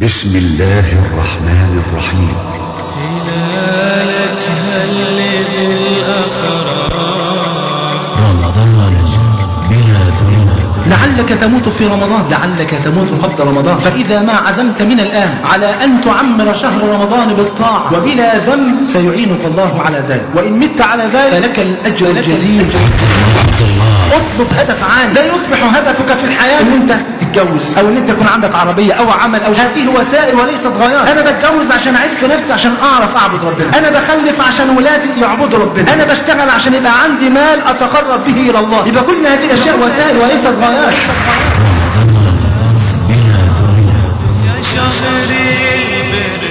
بسم الله الرحمن الرحيم. هلالك هل بالأفرار رمضان بلا ذنوب لعلك تموت في رمضان لعلك تموت قبل رمضان. فإذا ما عزمت من الآن على أن تعمر شهر رمضان بالطاعة وبلا ذنب سيعينك الله على ذلك. وإن مت على ذلك فلك الأجر الجزيل. عبد الله اطلب هدف عالي. لا يصبح هدفك في الحياة ان انت تتجوز أو إن أنت يكون عندك عربية أو عمل أو هذه وسائل وليست غايات أنا بتجوز عشان اعف نفسي عشان أعرف أعبد ربنا. أنا بخلف عشان ولادي يعبدوا ربنا. أنا بشتغل عشان يبقى عندي مال أتقرب به إلى الله. يبقى كل هذه الأشياء وسائل وليست غايات شهر البر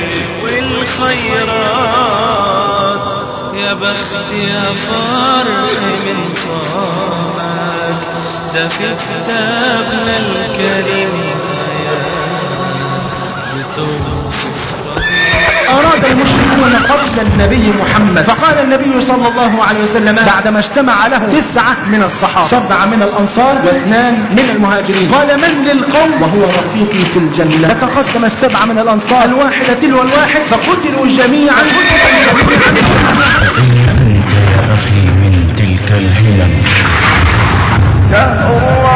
والخيرات يا بخت يا فرح من صامك ده في كتابنا الكريم أراد المشركون قتل النبي محمد. فقال النبي صلى الله عليه وسلم بعدما اجتمع له تسعة من الصحابة سبعة من الأنصار واثنان من المهاجرين. قال من للقوم؟ وهو رفيقي في الجنة. فتقدم السبعة من الأنصار. الواحدة تلو الواحد فقتلوا جميعا. أنت يا أخي من تلك الهمم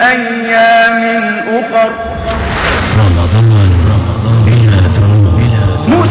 أيام أخر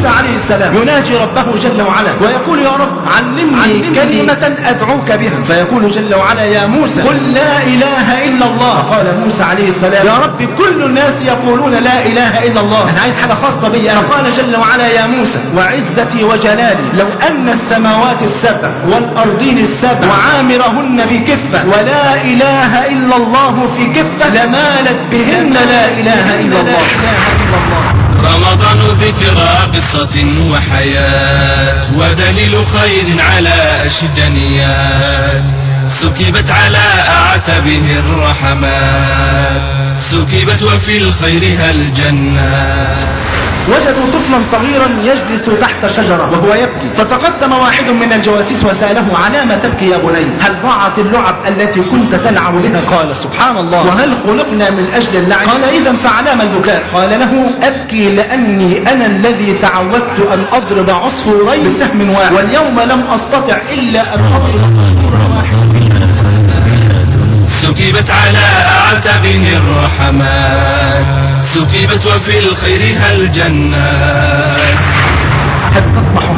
موسى عليه السلام يناجي ربه جل وعلا. ويقول يا رب علمني, علمني. كلمة أدعوك بها. فيقول جل وعلا يا موسى قل لا إله إلا الله. قال موسى عليه السلام يا رب كل الناس يقولون لا إله إلا الله. أنا عايز حاجة خاصة بي أنا. قال جل وعلا يا موسى وعزتي وجلالي لو أن السماوات السبع والأرضين السبع وعامرهن في كفة ولا إله إلا الله في كفة لمالت بهن لا إله إلا الله. رمضان ذكرى قصة وحياة ودليل خير على أشجنيات سكبت على أعتبه الرحمات. سكبت وفي الخير الجنات وجدوا طفلا صغيرا يجلس تحت شجرة. وهو يبكي. فتقدم واحد من الجواسيس وسأله على ما تبكي يا بني؟ هل ضاعت اللعب التي كنت تلعب بها؟ قال سبحان الله. وهل خلقنا من أجل اللعب؟ قال إذا فعلام البكاء. قال له أبكي لأني أنا الذي تعودت أن أضرب عصفورين بسهم واحد. واليوم لم أستطع إلا أن أضرب. سكبت على أعتبه الرحمات سكبت وفي الخير الجنات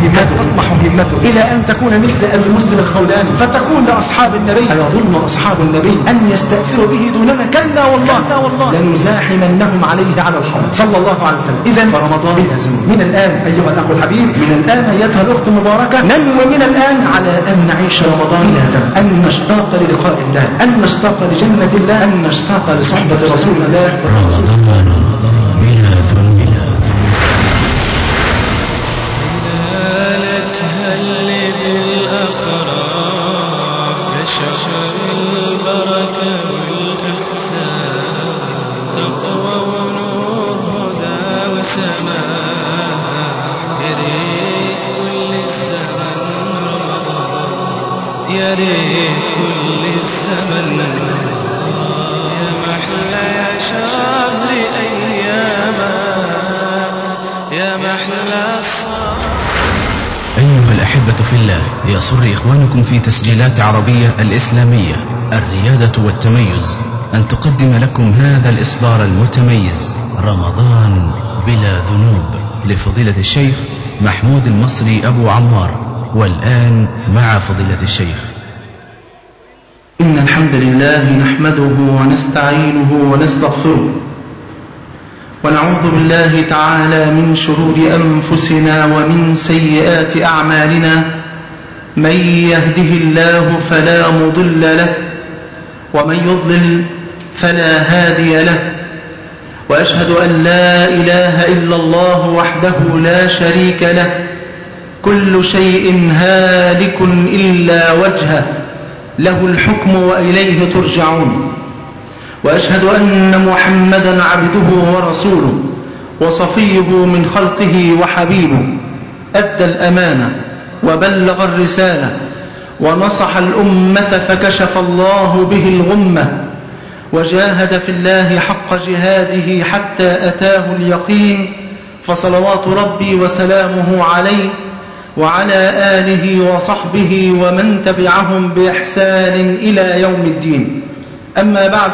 همته تطمح همته إلى أن تكون مثل أبي مسلم الخولاني. فتكون لأصحاب النبي. أيظن أصحاب النبي أن يستأثروا به دوننا. كلا والله. كلا والله. لنزاحمنهم عليه على الحوض صلى الله عليه وسلم. إذا فرمضان بلا من الآن أيها الأخ الحبيب من الآن أيتها الأخت المباركة ننوي من الآن على أن نعيش رمضان بلا أن نشتاق للقاء الله. أن نشتاق لجنة الله. أن نشتاق لصحبة رسول الله. رمضان. في تسجيلات عربية الإسلامية الريادة والتميز. أن تقدم لكم هذا الإصدار المتميز رمضان بلا ذنوب. لفضيلة الشيخ محمود المصري أبو عمار والآن مع فضيلة الشيخ. إن الحمد لله نحمده ونستعينه ونستغفره ونعوذ بالله تعالى من شرور أنفسنا ومن سيئات أعمالنا. من يهده الله فلا مضل له ومن يضلل فلا هادي له وأشهد أن لا إله إلا الله وحده لا شريك له كل شيء هالك إلا وجهه له الحكم وإليه ترجعون. وأشهد أن محمدا عبده ورسوله وصفيه من خلقه وحبيبه أدى الأمانة. وبلغ الرسالة ونصح الأمة فكشف الله به الغمة وجاهد في الله حق جهاده حتى أتاه اليقين فصلوات ربي وسلامه عليه وعلى آله وصحبه ومن تبعهم بإحسان إلى يوم الدين. أما بعد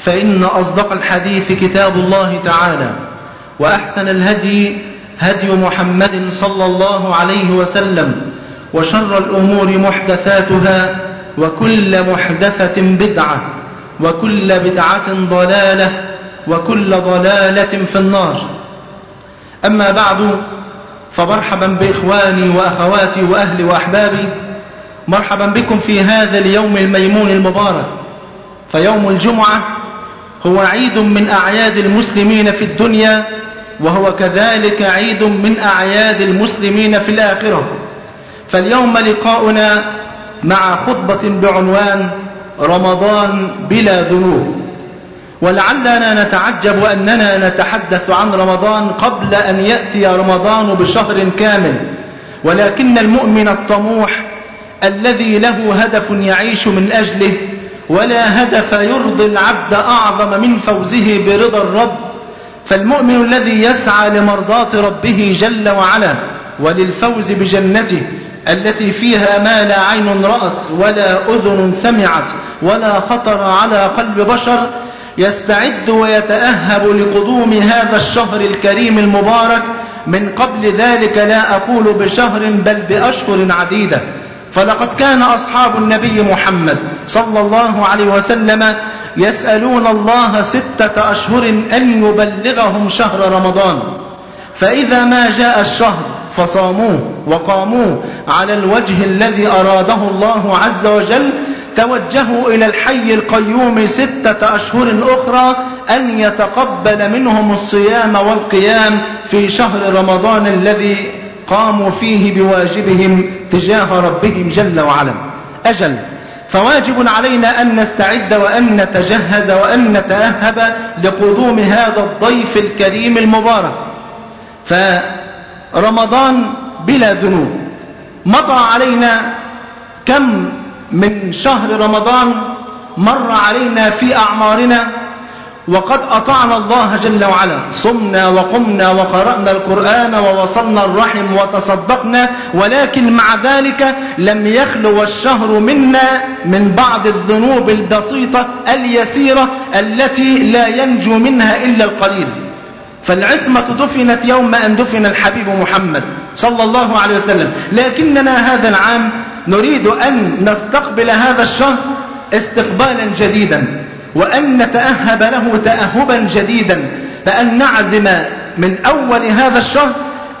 فإن أصدق الحديث كتاب الله تعالى وأحسن الهدي هدي محمد صلى الله عليه وسلم وشر الأمور محدثاتها وكل محدثة بدعة وكل بدعة ضلالة وكل ضلالة في النار. أما بعد فمرحبا بإخواني وأخواتي وأهلي وأحبابي. مرحبا بكم في هذا اليوم الميمون المبارك. فيوم الجمعة هو عيد من أعياد المسلمين في الدنيا وهو كذلك عيد من أعياد المسلمين في الآخرة. فاليوم لقاؤنا مع خطبة بعنوان رمضان بلا ذنوب. ولعلنا نتعجب أننا نتحدث عن رمضان قبل أن يأتي رمضان بشهر كامل. ولكن المؤمن الطموح الذي له هدف يعيش من أجله ولا هدف يرضي العبد أعظم من فوزه برضا الرب فالمؤمن الذي يسعى لمرضاة ربه جل وعلا وللفوز بجنته التي فيها ما لا عين رأت ولا أذن سمعت ولا خطر على قلب بشر يستعد ويتأهب لقدوم هذا الشهر الكريم المبارك من قبل ذلك لا أقول بشهر بل بأشهر عديدة. فلقد كان أصحاب النبي محمد صلى الله عليه وسلم يسألون الله ستة أشهر أن يبلغهم شهر رمضان. فإذا ما جاء الشهر فصاموه وقاموه على الوجه الذي أراده الله عز وجل توجهوا إلى الحي القيوم ستة أشهر أخرى أن يتقبل منهم الصيام والقيام في شهر رمضان الذي قاموا فيه بواجبهم تجاه ربهم جل وعلا. أجل فواجب علينا أن نستعد وأن نتجهز وأن نتأهب لقدوم هذا الضيف الكريم المبارك. فرمضان بلا ذنوب. مضى علينا كم من شهر رمضان مر علينا في أعمارنا وقد أطعنا الله جل وعلا. صمنا وقمنا وقرأنا القرآن ووصلنا الرحم وتصدقنا ولكن مع ذلك لم يخلو الشهر منا من بعض الذنوب البسيطة اليسيرة التي لا ينجو منها إلا القليل. فالعصمة دفنت يوم أن دفن الحبيب محمد صلى الله عليه وسلم. لكننا هذا العام نريد أن نستقبل هذا الشهر استقبالا جديدا. وأن نتأهب له تأهبا جديدا فأن نعزم من أول هذا الشهر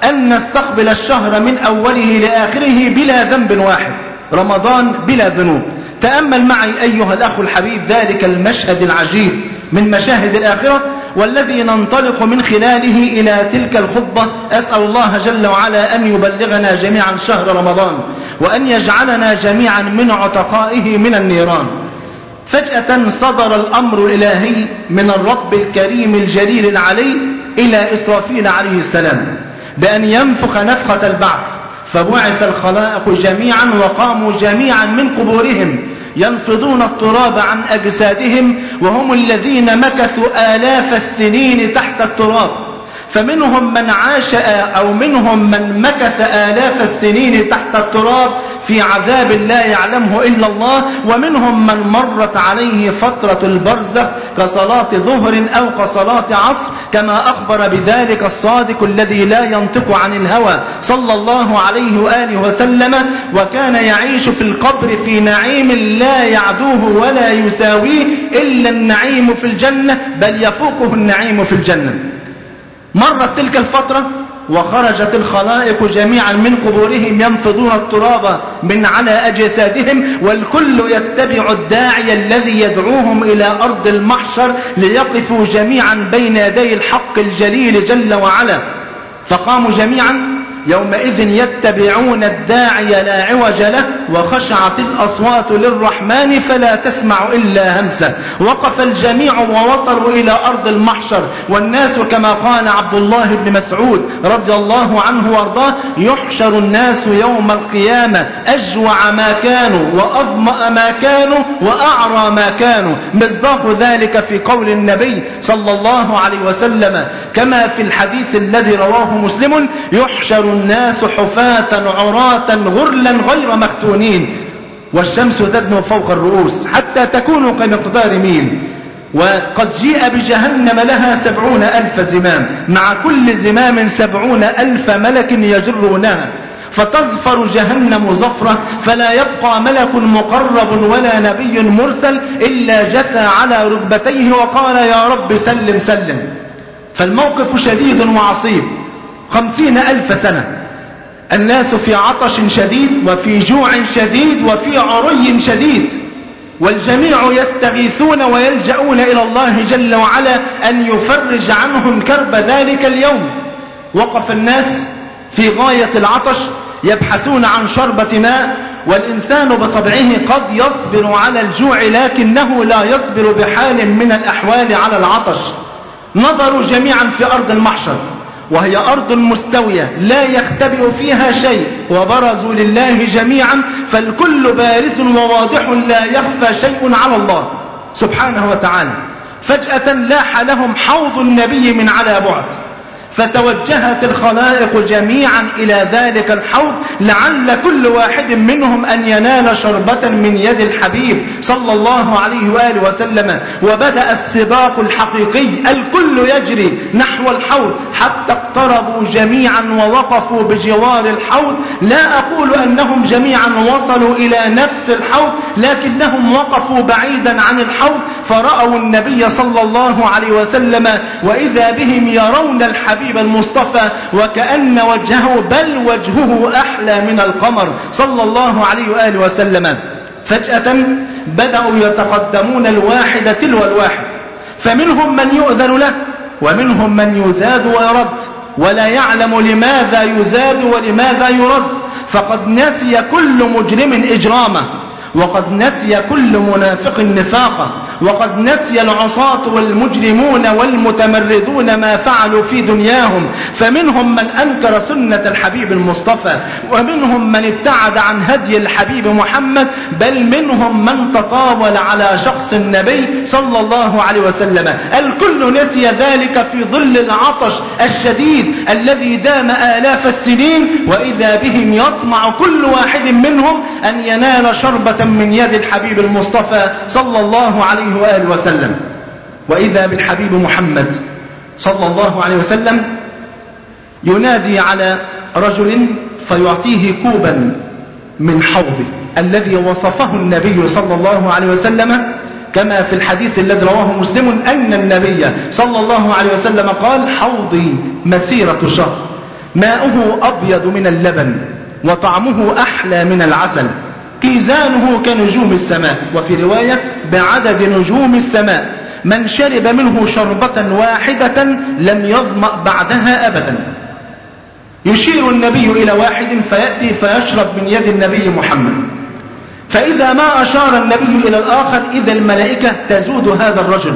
أن نستقبل الشهر من أوله لآخره بلا ذنب واحد رمضان بلا ذنوب. تأمل معي أيها الأخ الحبيب ذلك المشهد العجيب من مشاهد الآخرة والذي ننطلق من خلاله إلى تلك الخطبة. أسأل الله جل وعلا أن يبلغنا جميعا شهر رمضان وأن يجعلنا جميعا من عتقائه من النيران. فجأة صدر الأمر الإلهي من الرب الكريم الجليل العلي إلى إسرافيل عليه السلام بأن ينفخ نفخة البعث فبعث الخلائق جميعا وقاموا جميعا من قبورهم ينفضون التراب عن أجسادهم وهم الذين مكثوا آلاف السنين تحت التراب. فمنهم من عاش أو منهم من مكث آلاف السنين تحت التراب في عذاب لا يعلمه إلا الله ومنهم من مرت عليه فترة البرزخ كصلاة ظهر أو كصلاة عصر كما أخبر بذلك الصادق الذي لا ينطق عن الهوى صلى الله عليه وآله وسلم وكان يعيش في القبر في نعيم لا يعدوه ولا يساويه إلا النعيم في الجنة بل يفوقه النعيم في الجنة. مرت تلك الفترة وخرجت الخلائق جميعا من قبورهم ينفضون التراب من على أجسادهم والكل يتبع الداعي الذي يدعوهم إلى أرض المحشر ليقفوا جميعا بين يدي الحق الجليل جل وعلا. فقاموا جميعا يومئذ يتبعون الداعي لا عوج له وخشعت الأصوات للرحمن فلا تسمع إلا همسه وقف الجميع ووصلوا إلى أرض المحشر. والناس كما قال عبد الله بن مسعود رضي الله عنه وارضاه يحشر الناس يوم القيامة. أجوع ما كانوا وأظمأ ما كانوا وأعرى ما كانوا. مصداق ذلك في قول النبي صلى الله عليه وسلم. كما في الحديث الذي رواه مسلم يحشر الناس حفاة عراة غرلا غير مختونين والشمس تدنو فوق الرؤوس حتى تكون كمقدار ميل. وقد جيء بجهنم لها سبعون ألف زمام مع كل زمام سبعون ألف ملك يجرونها. فتزفر جهنم زفرة فلا يبقى ملك مقرب ولا نبي مرسل إلا جثى على ركبتيه وقال يا رب سلم سلم. فالموقف شديد وعصيب. خمسين ألف سنة. الناس في عطش شديد وفي جوع شديد وفي عري شديد. والجميع يستغيثون ويلجؤون إلى الله جل وعلا أن يفرج عنهم كرب ذلك اليوم. وقف الناس في غاية العطش يبحثون عن شربة ماء والإنسان بطبعه قد يصبر على الجوع لكنه لا يصبر بحال من الأحوال على العطش. نظروا جميعا في أرض المحشر. وهي أرض مستوية لا يختبئ فيها شيء وبرزوا لله جميعا فالكل بارز وواضح لا يخفى شيء على الله سبحانه وتعالى. فجأة لاح لهم حوض النبي من على بعد. فتوجهت الخلائق جميعا إلى ذلك الحوض لعل كل واحد منهم أن ينال شربة من يد الحبيب صلى الله عليه وآله وسلم. وبدأ السباق الحقيقي الكل يجري نحو الحوض حتى اقتربوا جميعا ووقفوا بجوار الحوض. لا أقول أنهم جميعا وصلوا إلى نفس الحوض لكنهم وقفوا بعيدا عن الحوض فرأوا النبي صلى الله عليه وسلم وإذا بهم يرون الحبيب المصطفى وكأن وجهه بل وجهه أحلى من القمر صلى الله عليه وآله وسلم. فجأة بدأوا يتقدمون الواحد تلو الواحد. فمنهم من يؤذن له ومنهم من يذاد ويرد ولا يعلم لماذا يزاد ولماذا يرد. فقد نسي كل مجرم إجرامه. وقد نسي كل منافق نفاقه وقد نسي العصاة والمجرمون والمتمردون ما فعلوا في دنياهم فمنهم من أنكر سنة الحبيب المصطفى ومنهم من ابتعد عن هدي الحبيب محمد بل منهم من تطاول على شخص النبي صلى الله عليه وسلم. الكل نسي ذلك في ظل العطش الشديد الذي دام آلاف السنين وإذا بهم يطمع كل واحد منهم أن ينال شربة من يد الحبيب المصطفى صلى الله عليه وآله وسلم. وإذا بالحبيب محمد صلى الله عليه وسلم ينادي على رجل فيعطيه كوبا من حوضه الذي وصفه النبي صلى الله عليه وسلم كما في الحديث الذي رواه مسلم أن النبي صلى الله عليه وسلم قال حوضي مسيرة شهر. ماؤه أبيض من اللبن وطعمه أحلى من العسل. كيزانه كنجوم السماء وفي رواية بعدد نجوم السماء من شرب منه شربة واحدة لم يظمأ بعدها أبدا. يشير النبي إلى واحد فيأتي فيشرب من يد النبي محمد. فإذا ما أشار النبي إلى الآخر إذا الملائكة تزود هذا الرجل.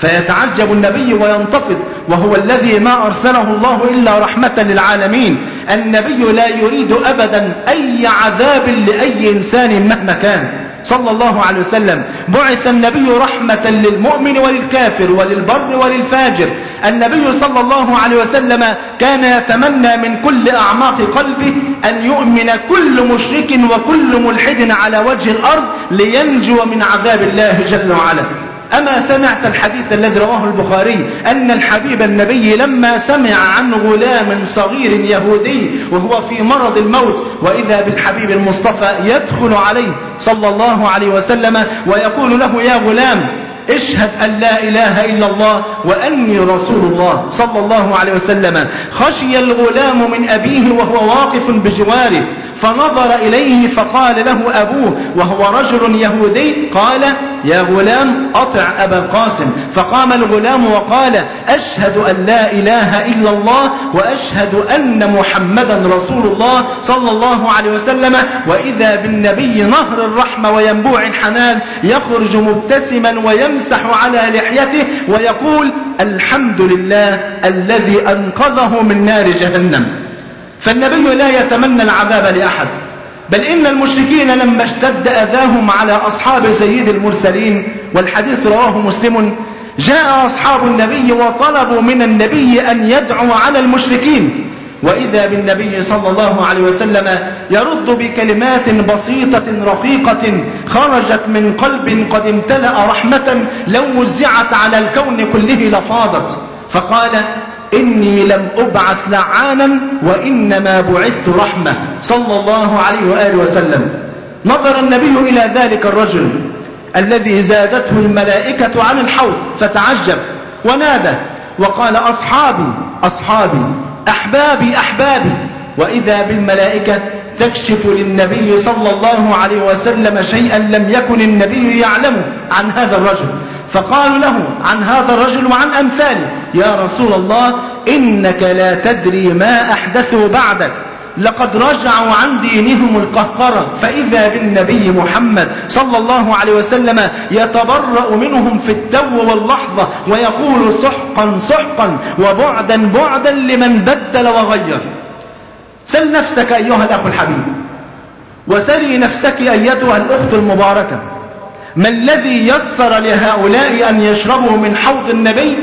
فيتعجب النبي وينتفض وهو الذي ما أرسله الله إلا رحمة للعالمين. النبي لا يريد أبدا أي عذاب لأي إنسان مهما كان. صلى الله عليه وسلم. بعث النبي رحمة للمؤمن وللكافر وللبر وللفاجر. النبي صلى الله عليه وسلم كان يتمنى من كل أعماق قلبه أن يؤمن كل مشرك وكل ملحد على وجه الأرض لينجو من عذاب الله جل وعلا. أما سمعت الحديث الذي رواه البخاري أن الحبيب النبي لما سمع عن غلام صغير يهودي وهو في مرض الموت وإذا بالحبيب المصطفى يدخل عليه صلى الله عليه وسلم ويقول له يا غلام اشهد أن لا إله إلا الله وأني رسول الله صلى الله عليه وسلم. خشي الغلام من أبيه وهو واقف بجواره فنظر إليه فقال له أبوه وهو رجل يهودي؟ قال يا غلام أطع أبا القاسم. فقام الغلام وقال أشهد أن لا إله إلا الله وأشهد أن محمدا رسول الله صلى الله عليه وسلم. وإذا بالنبي نهر الرحمة وينبوع الحنان يخرج مبتسما ويمسح على لحيته ويقول الحمد لله الذي أنقذه من نار جهنم. فالنبي لا يتمنى العذاب لأحد بل إن المشركين لما اشتد أذاهم على أصحاب سيد المرسلين والحديث رواه مسلم جاء أصحاب النبي وطلبوا من النبي أن يدعو على المشركين. وإذا بالنبي صلى الله عليه وسلم يرد بكلمات بسيطة رقيقة خرجت من قلب قد امتلأ رحمة لو وزعت على الكون كله لفاضت. فقال إني لم أبعث لعانا وإنما بعثت رحمة. صلى الله عليه وآله وسلم. نظر النبي إلى ذلك الرجل الذي زادته الملائكة عن الحوض فتعجب ونادى وقال أصحابي أصحابي أحبابي أحبابي وإذا بالملائكة تكشف للنبي صلى الله عليه وسلم شيئا لم يكن النبي يعلمه عن هذا الرجل. فقالوا له عن هذا الرجل وعن أمثاله يا رسول الله إنك لا تدري ما أحدثوا بعدك. لقد رجعوا عن دينهم القهقرة. فإذا بالنبي محمد صلى الله عليه وسلم يتبرأ منهم في التو واللحظة ويقول سحقا سحقا وبعدا بعدا لمن بدل وغير. سل نفسك أيها الأخ الحبيب وسلي نفسك أيتها الأخت المباركة. ما الذي يسر لهؤلاء أن يشربوا من حوض النبي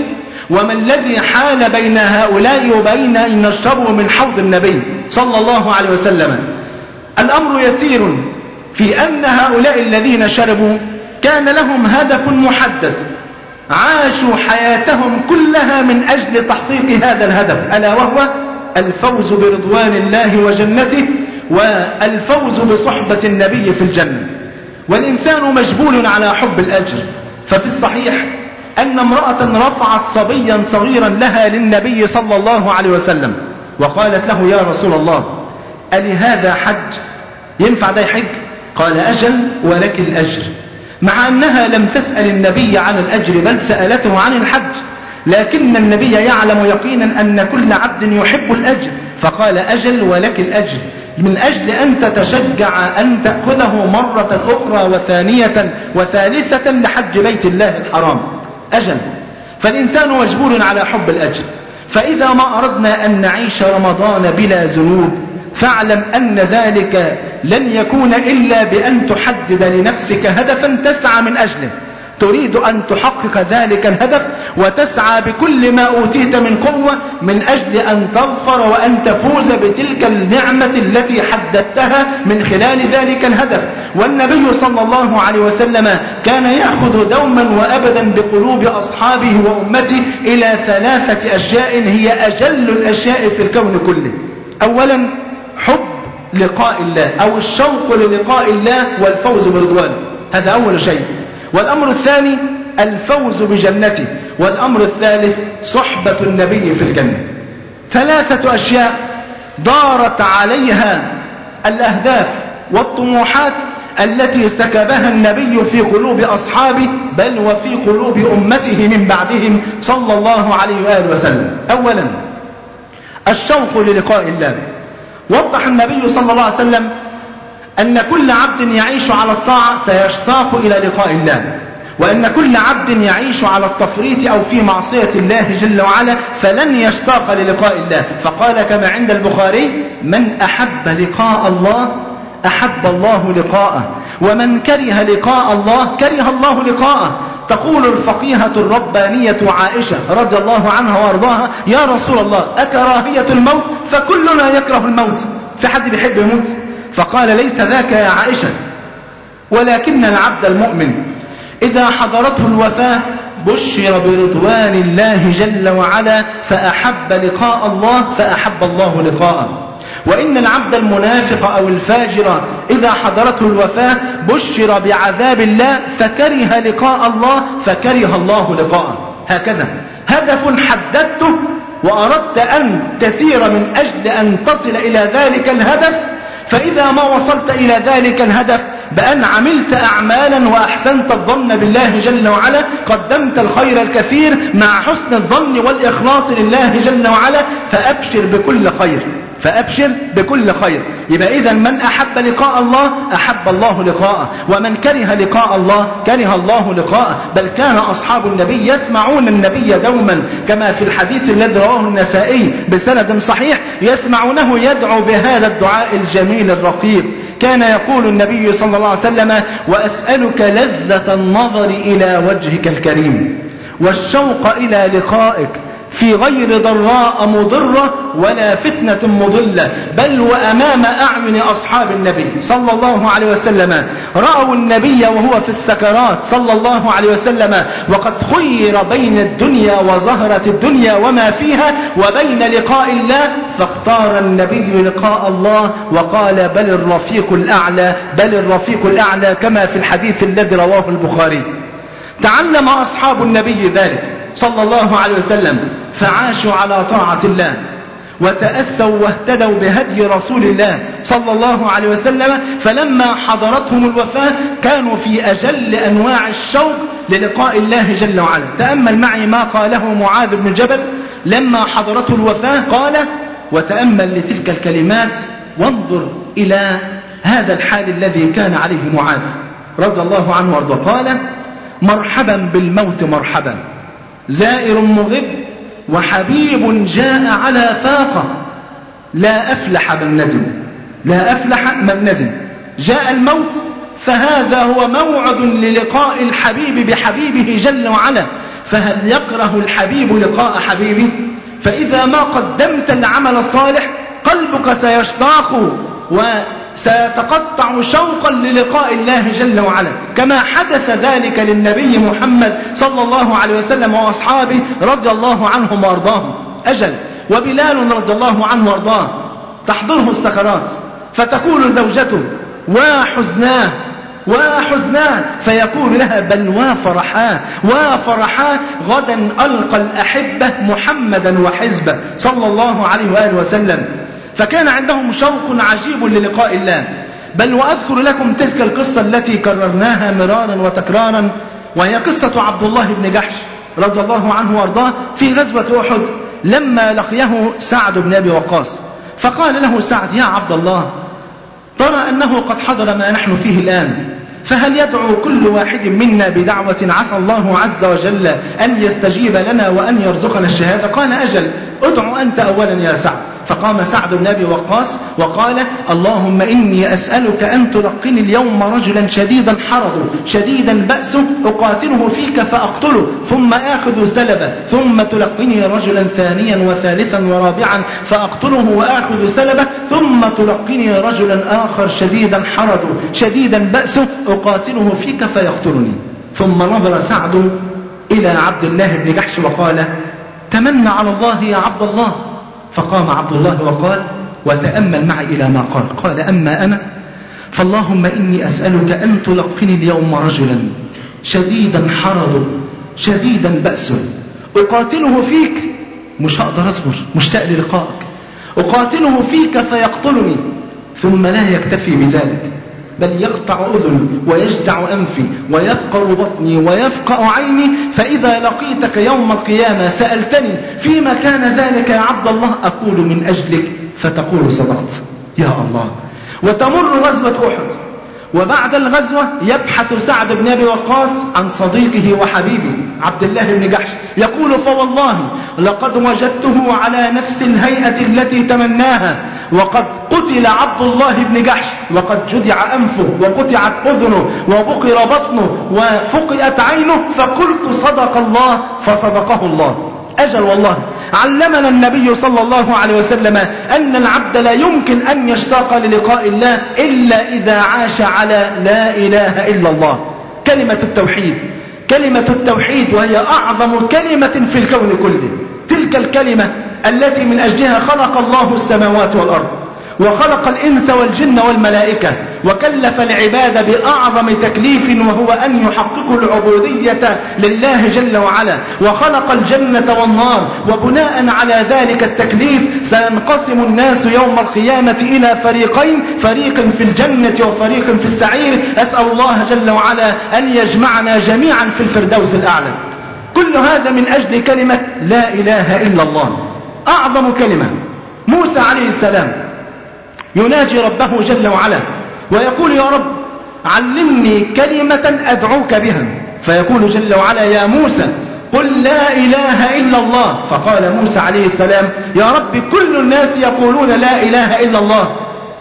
وما الذي حال بين هؤلاء وبين أن يشربوا من حوض النبي صلى الله عليه وسلم. الأمر يسير في أن هؤلاء الذين شربوا كان لهم هدف محدد. عاشوا حياتهم كلها من أجل تحقيق هذا الهدف ألا وهو الفوز برضوان الله وجنته والفوز بصحبة النبي في الجنة. والإنسان مجبول على حب الأجر. ففي الصحيح أن امرأة رفعت صبيا صغيرا لها للنبي صلى الله عليه وسلم وقالت له يا رسول الله ألي هذا حج؟ ينفع ده حج؟ قال أجل ولك الأجر. مع أنها لم تسأل النبي عن الأجر بل سألته عن الحج. لكن النبي يعلم يقينا أن كل عبد يحب الأجر. فقال أجل ولك الأجر. من أجل أن تتشجع أن تأخذه مرة أخرى وثانية وثالثة لحج بيت الله الحرام. أجل. فالإنسان مجبول على حب الأجر فإذا ما أردنا أن نعيش رمضان بلا ذنوب فاعلم أن ذلك لن يكون إلا بأن تحدد لنفسك هدفا تسعى من أجله. تريد أن تحقق ذلك الهدف وتسعى بكل ما أوتيت من قوة من أجل أن تظفر وأن تفوز بتلك النعمة التي حددتها من خلال ذلك الهدف. والنبي صلى الله عليه وسلم كان يأخذ دوما وأبدا بقلوب أصحابه وأمته إلى ثلاثة أشياء هي أجل الأشياء في الكون كله. أولا حب لقاء الله أو الشوق للقاء الله والفوز برضوانه هذا أول شيء. والأمر الثاني الفوز بجنته والأمر الثالث صحبة النبي في الجنة. ثلاثة أشياء دارت عليها الأهداف والطموحات التي سكبها النبي في قلوب أصحابه بل وفي قلوب أمته من بعدهم صلى الله عليه وآله وسلم. أولا الشوق للقاء الله. وضح النبي صلى الله عليه وسلم أن كل عبد يعيش على الطاعة سيشتاق إلى لقاء الله. وأن كل عبد يعيش على التفريط أو في معصية الله جل وعلا فلن يشتاق للقاء الله. فقال كما عند البخاري من أحب لقاء الله أحب الله لقاءه. ومن كره لقاء الله كره الله لقاءه. تقول الفقيهة الربانية عائشة رضي الله عنها وأرضاها يا رسول الله أكراهية الموت؟ فكلنا يكره الموت. في حد بيحب يموت؟ فقال ليس ذاك يا عائشة ولكن العبد المؤمن إذا حضرته الوفاة بشر برضوان الله جل وعلا فأحب لقاء الله فأحب الله لقاءه. وإن العبد المنافق أو الفاجر إذا حضرته الوفاة بشر بعذاب الله فكره لقاء الله فكره الله لقاءه. هكذا. هدف حددته وأردت أن تسير من أجل أن تصل إلى ذلك الهدف فإذا ما وصلت إلى ذلك الهدف بأن عملت أعمالا وأحسنت الظن بالله جل وعلا قدمت الخير الكثير مع حسن الظن والإخلاص لله جل وعلا فأبشر بكل خير فأبشر بكل خير. يبقى إذا من أحب لقاء الله أحب الله لقاءه. ومن كره لقاء الله كره الله لقاءه. بل كان أصحاب النبي يسمعون النبي دوما كما في الحديث الذي رواه النسائي بسند صحيح يسمعونه يدعو بهذا الدعاء الجميل الرقيق. كان يقول النبي صلى الله عليه وسلم وأسألك لذة النظر إلى وجهك الكريم والشوق إلى لقائك في غير ضراء مضرة ولا فتنة مضلة بل وأمام أعين أصحاب النبي صلى الله عليه وسلم. رأوا النبي وهو في السكرات صلى الله عليه وسلم وقد خير بين الدنيا وزهرة الدنيا وما فيها وبين لقاء الله فاختار النبي لقاء الله وقال بل الرفيق الأعلى بل الرفيق الأعلى كما في الحديث الذي رواه البخاري. تعلم أصحاب النبي ذلك. صلى الله عليه وسلم فعاشوا على طاعة الله وتأسوا واهتدوا بهدي رسول الله صلى الله عليه وسلم فلما حضرتهم الوفاة كانوا في أجل أنواع الشوق للقاء الله جل وعلا. تأمل معي ما قاله معاذ بن جبل لما حضرته الوفاة قال وتأمل لتلك الكلمات وانظر إلى هذا الحال الذي كان عليه معاذ رضي الله عنه وارضاه. قال مرحبا بالموت مرحبا. زائر مغب وحبيب جاء على فاقة. لا أفلح من ندم لا أفلح من ندم. جاء الموت فهذا هو موعد للقاء الحبيب بحبيبه جل وعلا. فهل يكره الحبيب لقاء حبيبه؟ فإذا ما قدمت العمل الصالح قلبك سيشتاق وسيتقطع شوقا للقاء الله جل وعلا. كما حدث ذلك للنبي محمد صلى الله عليه وسلم وأصحابه رضي الله عنهم وأرضاهم. أجل. وبلال رضي الله عنه وأرضاه. تحضره السكرات فتقول زوجته وحزناه وحزناه فيقول لها بل وفرحاه وفرحاه غدا ألقى الأحبة محمدا وحزبه صلى الله عليه وآله وسلم. فكان عندهم شوق عجيب للقاء الله. بل وأذكر لكم تلك القصة التي كررناها مرارا وتكرارا وهي قصة عبد الله بن جحش رضي الله عنه وأرضاه في غزوة أحد لما لقيه سعد بن أبي وقاص. فقال له سعد يا عبد الله ترى أنه قد حضر ما نحن فيه الآن فهل يدعو كل واحد منا بدعوة عسى الله عز وجل أن يستجيب لنا وأن يرزقنا الشهادة؟ قال أجل ادعو أنت أولا يا سعد. فقام سعد بن أبي وقاص وقال اللهم إني أسألك أن تلقني اليوم رجلا شديدا حرضه شديدا بأسه أقاتله فيك فأقتله ثم آخذ سلبه ثم تلقني رجلا ثانيا وثالثا ورابعا فأقتله وآخذ سلبه ثم تلقني رجلا آخر شديدا حرضه شديدا بأسه أقاتله فيك فيقتلني. ثم نظر سعد إلى عبد الله بن جحش وقال تمنى على الله يا عبد الله. فقام عبد الله وقال وتأمل معي إلى ما قال. قال أما أنا فاللهم إني أسألك أن تلقني اليوم رجلا شديدا حرضه شديدا بأسه أقاتله فيك مش هقدر أصبر مشتاق للقائك أقاتله فيك فيقتلني ثم لا يكتفي بذلك. بل يقطع أذني ويجدع أنفي ويبقر بطني ويفقأ عيني فإذا لقيتك يوم القيامة سألتني فيما كان ذلك يا عبد الله أقول من أجلك فتقول صدقت يا الله. وتمر غزوة أحد. وبعد الغزوة يبحث سعد بن أبي وقاص عن صديقه وحبيبه عبد الله بن جحش. يقول فوالله لقد وجدته على نفس الهيئة التي تمناها وقد قتل عبد الله بن جحش وقد جدع أنفه وقطعت أذنه وبقر بطنه وفقئت عينه فقلت صدق الله فصدقه الله. أجل والله. علمنا النبي صلى الله عليه وسلم أن العبد لا يمكن أن يشتاق للقاء الله إلا إذا عاش على لا إله إلا الله. كلمة التوحيد. كلمة التوحيد وهي أعظم كلمة في الكون كله. تلك الكلمة التي من أجلها خلق الله السماوات والأرض. وخلق الإنس والجن والملائكة وكلف العباد بأعظم تكليف وهو أن يحققوا العبودية لله جل وعلا. وخلق الجنة والنار وبناء على ذلك التكليف سينقسم الناس يوم القيامة إلى فريقين فريق في الجنة وفريق في السعير. أسأل الله جل وعلا أن يجمعنا جميعا في الفردوس الأعلى. كل هذا من أجل كلمة لا إله إلا الله. أعظم كلمة. موسى عليه السلام. يناجي ربه جل وعلا ويقول يا رب علمني كلمة أدعوك بها. فيقول جل وعلا يا موسى قل لا إله إلا الله. فقال موسى عليه السلام يا رب كل الناس يقولون لا إله إلا الله.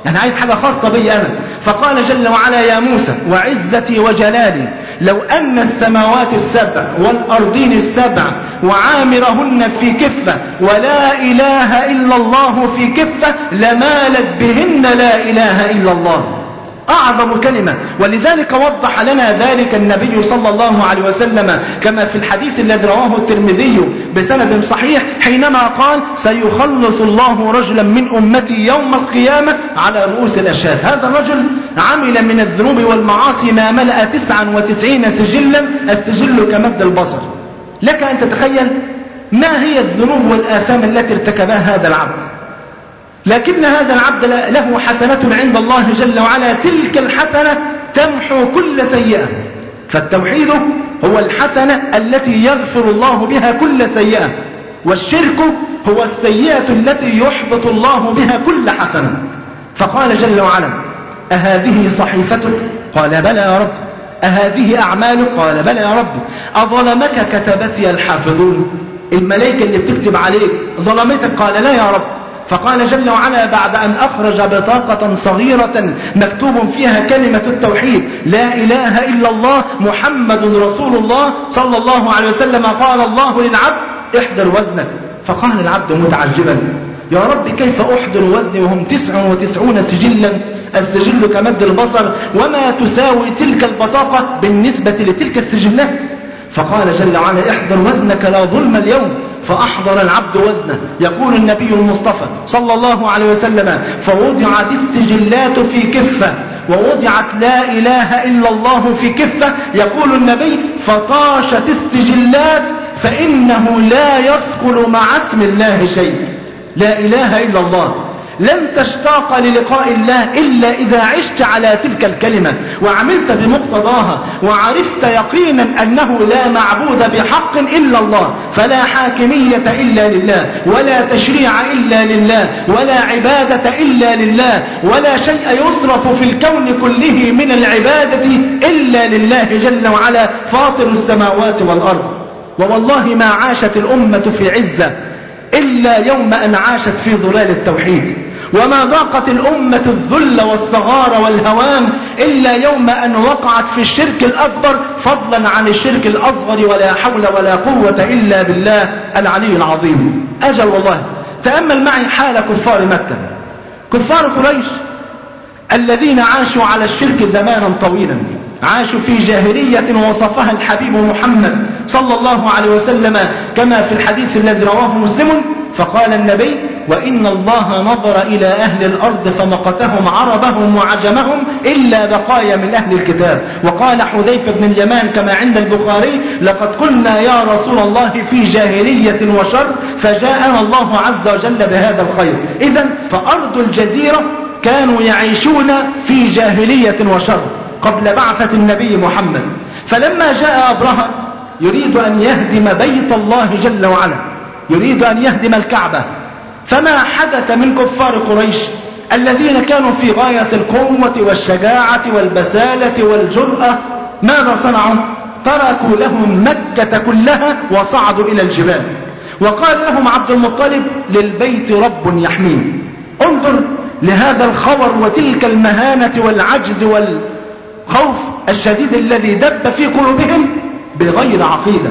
أنا عايز حاجة خاصة بي أنا. فقال جل وعلا يا موسى وعزتي وجلالي لو أن السماوات السبع والأرضين السبع وعامرهن في كفة ولا إله إلا الله في كفة لمالت بهن لا إله إلا الله. أعظم كلمة ولذلك وضح لنا ذلك النبي صلى الله عليه وسلم كما في الحديث الذي رواه الترمذي بسند صحيح حينما قال سيخلص الله رجلا من أمتي يوم القيامة على رؤوس الأشهاد. هذا الرجل عمل من الذنوب والمعاصي ما ملأ تسعا وتسعين سجلا السجل كمد البصر. لك أن تتخيل ما هي الذنوب والآثام التي ارتكبها هذا العبد. لكن هذا العبد له حسنة عند الله جل وعلا. تلك الحسنة تمحو كل سيئة. فالتوحيد هو الحسنة التي يغفر الله بها كل سيئة والشرك هو السيئة التي يحبط الله بها كل حسنة. فقال جل وعلا أهذه صحيفتك؟ قال بلى يا رب. أهذه أعمالك؟ قال بلى يا رب. أظلمك؟ كتبتي الحافظون. الملائكة اللي بتكتب عليك ظلمتك؟ قال لا يا رب. فقال جل وعلا بعد أن أخرج بطاقة صغيرة مكتوب فيها كلمة التوحيد لا إله إلا الله محمد رسول الله صلى الله عليه وسلم قال الله للعبد احضر وزنك. فقال العبد متعجبا يا رب كيف أحضر وزني وهم تسع وتسعون سجلا؟ السجل كمد البصر وما تساوي تلك البطاقة بالنسبة لتلك السجلات؟ فقال جل وعلا احضر وزنك لا ظلم اليوم. فأحضر العبد وزنه. يقول النبي المصطفى صلى الله عليه وسلم فوضعت السجلات في كفة ووضعت لا إله إلا الله في كفة. يقول النبي فطاشت السجلات فإنه لا يثقل مع اسم الله شيء. لا إله إلا الله. لن تشتاق للقاء الله إلا إذا عشت على تلك الكلمة وعملت بمقتضاها وعرفت يقينا أنه لا معبود بحق إلا الله فلا حاكمية إلا لله ولا تشريع إلا لله ولا عبادة إلا لله ولا شيء يصرف في الكون كله من العبادة إلا لله جل وعلا فاطر السماوات والأرض. ووالله ما عاشت الأمة في عزة إلا يوم أن عاشت في ظلال التوحيد. وما ضاقت الأمة الذل والصغار والهوان إلا يوم أن وقعت في الشرك الأكبر فضلا عن الشرك الأصغر ولا حول ولا قوة إلا بالله العلي العظيم. أجل والله. تأمل معي حال كفار مكة. كفار قريش الذين عاشوا على الشرك زمانا طويلا. عاشوا في جاهلية وصفها الحبيب محمد صلى الله عليه وسلم كما في الحديث الذي رواه مسلم. فقال النبي وإن الله نظر إلى أهل الأرض فمقتهم عربهم وعجمهم إلا بقايا من أهل الكتاب. وقال حذيفة بن اليمان كما عند البخاري لقد قلنا يا رسول الله في جاهلية وشر فجاءنا الله عز وجل بهذا الخير. إذا فأرض الجزيرة كانوا يعيشون في جاهلية وشر قبل بعثة النبي محمد. فلما جاء أبرهة يريد أن يهدم بيت الله جل وعلا. يريد أن يهدم الكعبة. فما حدث من كفار قريش الذين كانوا في غاية القوة والشجاعة والبسالة والجرأة؟ ماذا صنعوا؟ تركوا لهم مكة كلها وصعدوا إلى الجبال. وقال لهم عبد المطلب للبيت رب يحميه انظر لهذا الخور وتلك المهانة والعجز والخوف الشديد الذي دب في قلوبهم بغير عقيدة.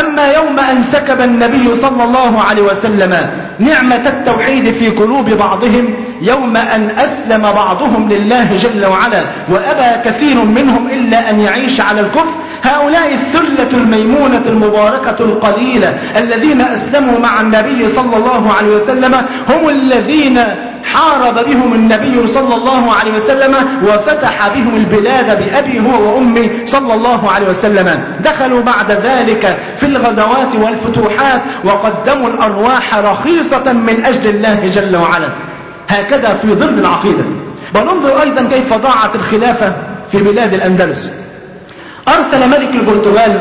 أما يوم أن سكب النبي صلى الله عليه وسلم نعمة التوحيد في قلوب بعضهم يوم أن أسلم بعضهم لله جل وعلا وأبى كثير منهم إلا أن يعيش على الكفر هؤلاء الثلة الميمونة المباركة القليلة الذين أسلموا مع النبي صلى الله عليه وسلم هم الذين حارب بهم النبي صلى الله عليه وسلم وفتح بهم البلاد بأبي هو وأمي صلى الله عليه وسلم. دخلوا بعد ذلك في الغزوات والفتوحات وقدموا الأرواح رخيصة من أجل الله جل وعلا. هكذا في ظل العقيدة. وننظر أيضا كيف ضاعت الخلافة في بلاد الأندلس. أرسل ملك البرتغال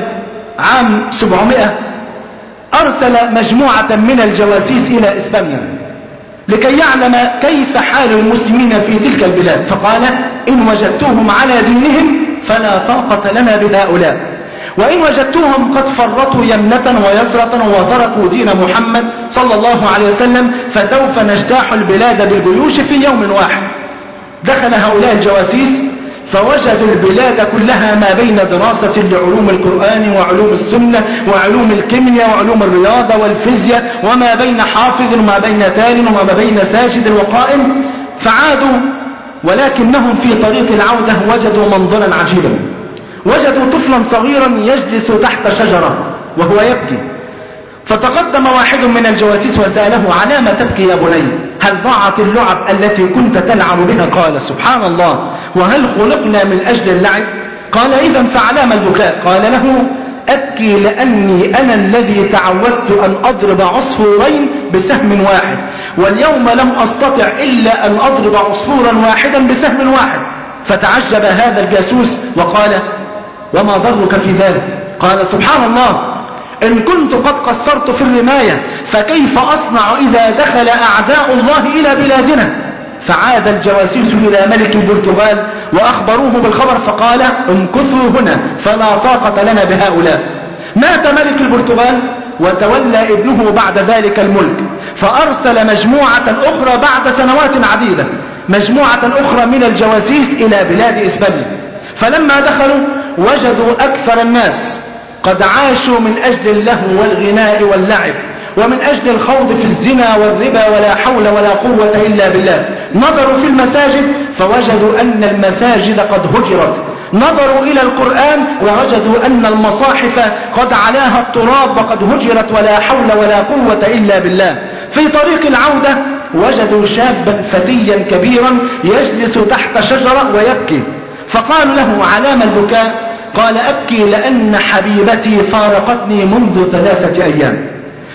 عام 700 أرسل مجموعة من الجواسيس إلى إسبانيا لكي يعلم كيف حال المسلمين في تلك البلاد. فقال إن وجدتهم على دينهم فلا طاقة لنا بهؤلاء. وإن وجدتهم قد فرطوا يمنة ويسرة وتركوا دين محمد صلى الله عليه وسلم فسوف نجتاح البلاد بالجيوش في يوم واحد. دخل هؤلاء الجواسيس فوجدوا البلاد كلها ما بين دراسة لعلوم القرآن وعلوم السنة وعلوم الكيمياء وعلوم الرياضة والفيزياء وما بين حافظ وما بين تال وما بين ساجد وقائم فعادوا ولكنهم في طريق العودة وجدوا منظرا عجيبا. وجدوا طفلا صغيرا يجلس تحت شجرة وهو يبكي. فتقدم واحد من الجواسيس وسأله على ما تبكي يا بني؟ هل ضاعت اللعب التي كنت تلعب بها؟ قال سبحان الله. وهل خلقنا من أجل اللعب؟ قال إذا فعلام البكاء؟ قال له أبكي لأني أنا الذي تعودت أن أضرب عصفورين بسهم واحد واليوم لم أستطع إلا أن أضرب عصفورا واحدا بسهم واحد. فتعجب هذا الجاسوس وقال وما ضرك في ذلك؟ قال سبحان الله. إن كنت قد قصرت في الرماية فكيف أصنع إذا دخل أعداء الله إلى بلادنا؟ فعاد الجواسيس إلى ملك البرتغال وأخبروه بالخبر فقال امكثوا هنا فلا طاقة لنا بهؤلاء. مات ملك البرتغال وتولى ابنه بعد ذلك الملك فأرسل مجموعة أخرى بعد سنوات عديدة مجموعة أخرى من الجواسيس إلى بلاد إسبانيا. فلما دخلوا وجدوا أكثر الناس قد عاشوا من أجل اللهو والغناء واللعب ومن أجل الخوض في الزنا والربا ولا حول ولا قوة إلا بالله. نظروا في المساجد فوجدوا أن المساجد قد هجرت. نظروا إلى القرآن ووجدوا أن المصاحف قد علاها التراب وقد هجرت ولا حول ولا قوة إلا بالله. في طريق العودة وجدوا شابا فتيا كبيرا يجلس تحت شجرة ويبكي. فقالوا له علام البكاء؟ قال أبكي لأن حبيبتي فارقتني منذ ثلاثة أيام.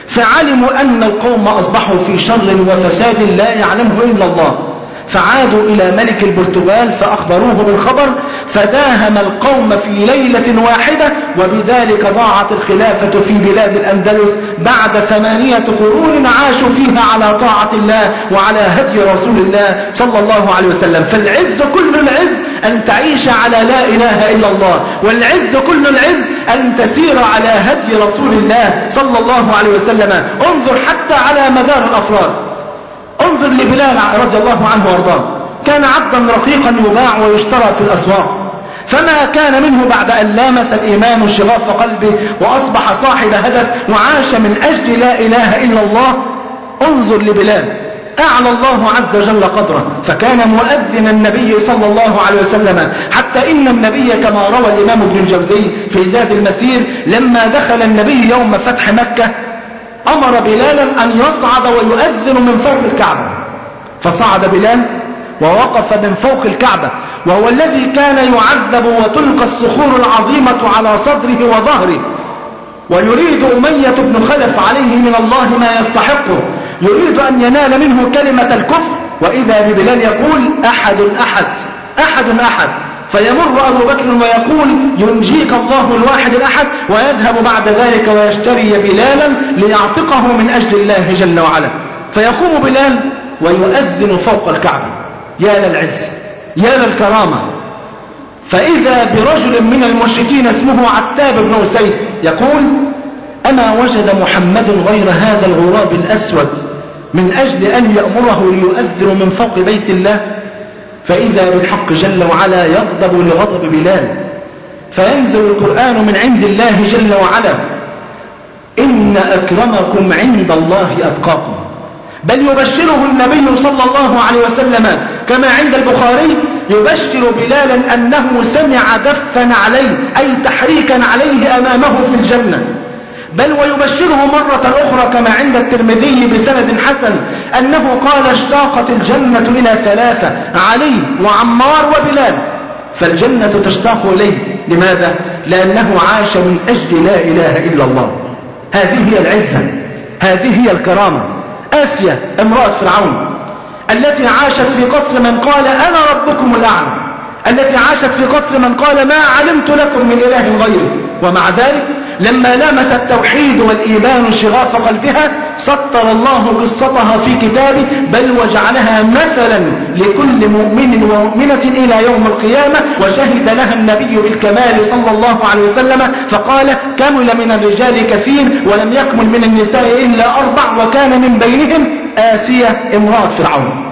فعلموا أن القوم أصبحوا في شر وفساد لا يعلمه إلا الله. فعادوا إلى ملك البرتغال فأخبروه بالخبر فداهم القوم في ليلة واحدة وبذلك ضاعت الخلافة في بلاد الأندلس بعد ثمانية قرون عاشوا فيها على طاعة الله وعلى هدي رسول الله صلى الله عليه وسلم. فالعز كل العز أن تعيش على لا إله إلا الله والعز كل العز أن تسير على هدي رسول الله صلى الله عليه وسلم. انظر حتى على مدار الأفراد. انظر لبلال رضي الله عنه وارضاه. كان عبدا رقيقا يباع ويشترى في الأسواق. فما كان منه بعد أن لامس الإيمان شغاف قلبه وأصبح صاحب هدف وعاش من أجل لا إله إلا الله. انظر لبلال. أعلى الله عز وجل قدره. فكان مؤذن النبي صلى الله عليه وسلم حتى إن النبي كما روى الإمام ابن الجوزي في زاد المسير لما دخل النبي يوم فتح مكة أمر بلالا أن يصعد ويؤذن من فوق الكعبة. فصعد بلال ووقف من فوق الكعبة وهو الذي كان يعذب وتلقى الصخور العظيمة على صدره وظهره. ويريد أمية بن خلف عليه من الله ما يستحقه. يريد أن ينال منه كلمة الكفر. وإذا ببلال يقول أحد أحد أحد أحد. فيمر أبو بكر ويقول ينجيك الله الواحد الأحد ويذهب بعد ذلك ويشتري بلالا ليعتقه من أجل الله جل وعلا. فيقوم بلال ويؤذن فوق الكعبة يا للعز يا للكرامة فإذا برجل من المشركين اسمه عتاب بن أسيد يقول أما وجد محمد غير هذا الغراب الأسود من أجل أن يأمره ليؤذن من فوق بيت الله فإذا بالحق جل وعلا يغضب لغضب بلال فينزل القرآن من عند الله جل وعلا إن أكرمكم عند الله أتقاكم. بل يبشره النبي صلى الله عليه وسلم كما عند البخاري يبشر بلالا أنه سمع دفا عليه أي تحريكا عليه أمامه في الجنة. بل ويبشره مرة أخرى كما عند الترمذي بسند حسن أنه قال اشتاقت الجنة إلى ثلاثة علي وعمار وبلال. فالجنة تشتاق إليه. لماذا؟ لأنه عاش من أجل لا إله إلا الله. هذه هي العزة. هذه هي الكرامة. آسيا امرأة فرعون. التي عاشت في قصر من قال أنا ربكم الأعلى. التي عاشت في قصر من قال ما علمت لكم من إله غيري. ومع ذلك لما لامس التوحيد والإيمان شغاف قلبها سطر الله قصتها في كتابه بل وجعلها مثلا لكل مؤمن ومؤمنة إلى يوم القيامة وشهد لها النبي بالكمال صلى الله عليه وسلم فقال كمل من الرجال كثير ولم يكمل من النساء إلا أربع وكان من بينهم آسية امرأة فرعون.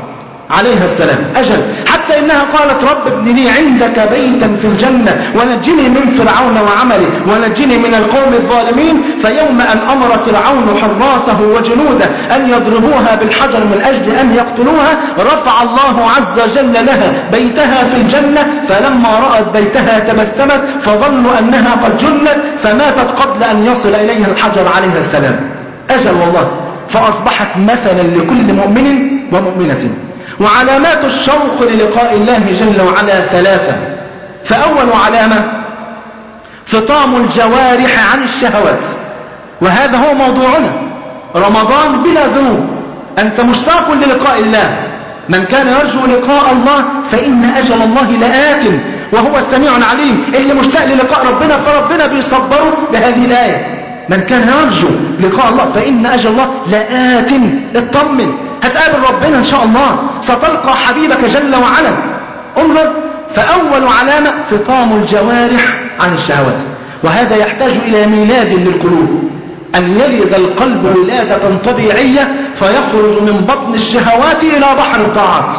عليها السلام. أجل حتى إنها قالت رب ابن لي عندك بيتا في الجنة ونجني من فرعون وعمله ونجني من القوم الظالمين فيوم أن أمر فرعون حراسه وجنوده أن يضربوها بالحجر من أجل أن يقتلوها رفع الله عز وجل لها بيتها في الجنة فلما رأت بيتها تبسمت فظنوا أنها قد جنت فماتت قبل أن يصل إليها الحجر عليها السلام. أجل والله فأصبحت مثلا لكل مؤمن ومؤمنة. وعلامات الشوق للقاء الله جل وعلا ثلاثة. فأول علامة فطام الجوارح عن الشهوات. وهذا هو موضوعنا. رمضان بلا ذنوب. أنت مشتاق للقاء الله. من كان يرجو لقاء الله فإن أجل الله لآت. وهو السميع العليم. اللي مشتاق للقاء ربنا؟ فربنا بيصبره بهذه الآية. من كان يرجو لقاء الله فإن أجل الله لآت اطمن هتقابل ربنا إن شاء الله. ستلقى حبيبك جل وعلا. انظر فأول علامة فطام الجوارح عن الشهوات. وهذا يحتاج إلى ميلاد للقلوب. أن يلد القلب ولادة طبيعية فيخرج من بطن الشهوات إلى بحر الطاعات.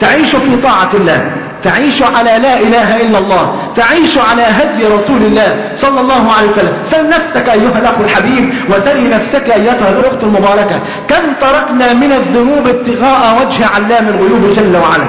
تعيش في طاعة الله. تعيش على لا إله إلا الله تعيش على هدي رسول الله صلى الله عليه وسلم. سل نفسك أيها الأخ الحبيب وسل نفسك أيتها الأخت المباركة. كم تركنا من الذنوب ابتغاء وجه علام الغيوب جل وعلا؟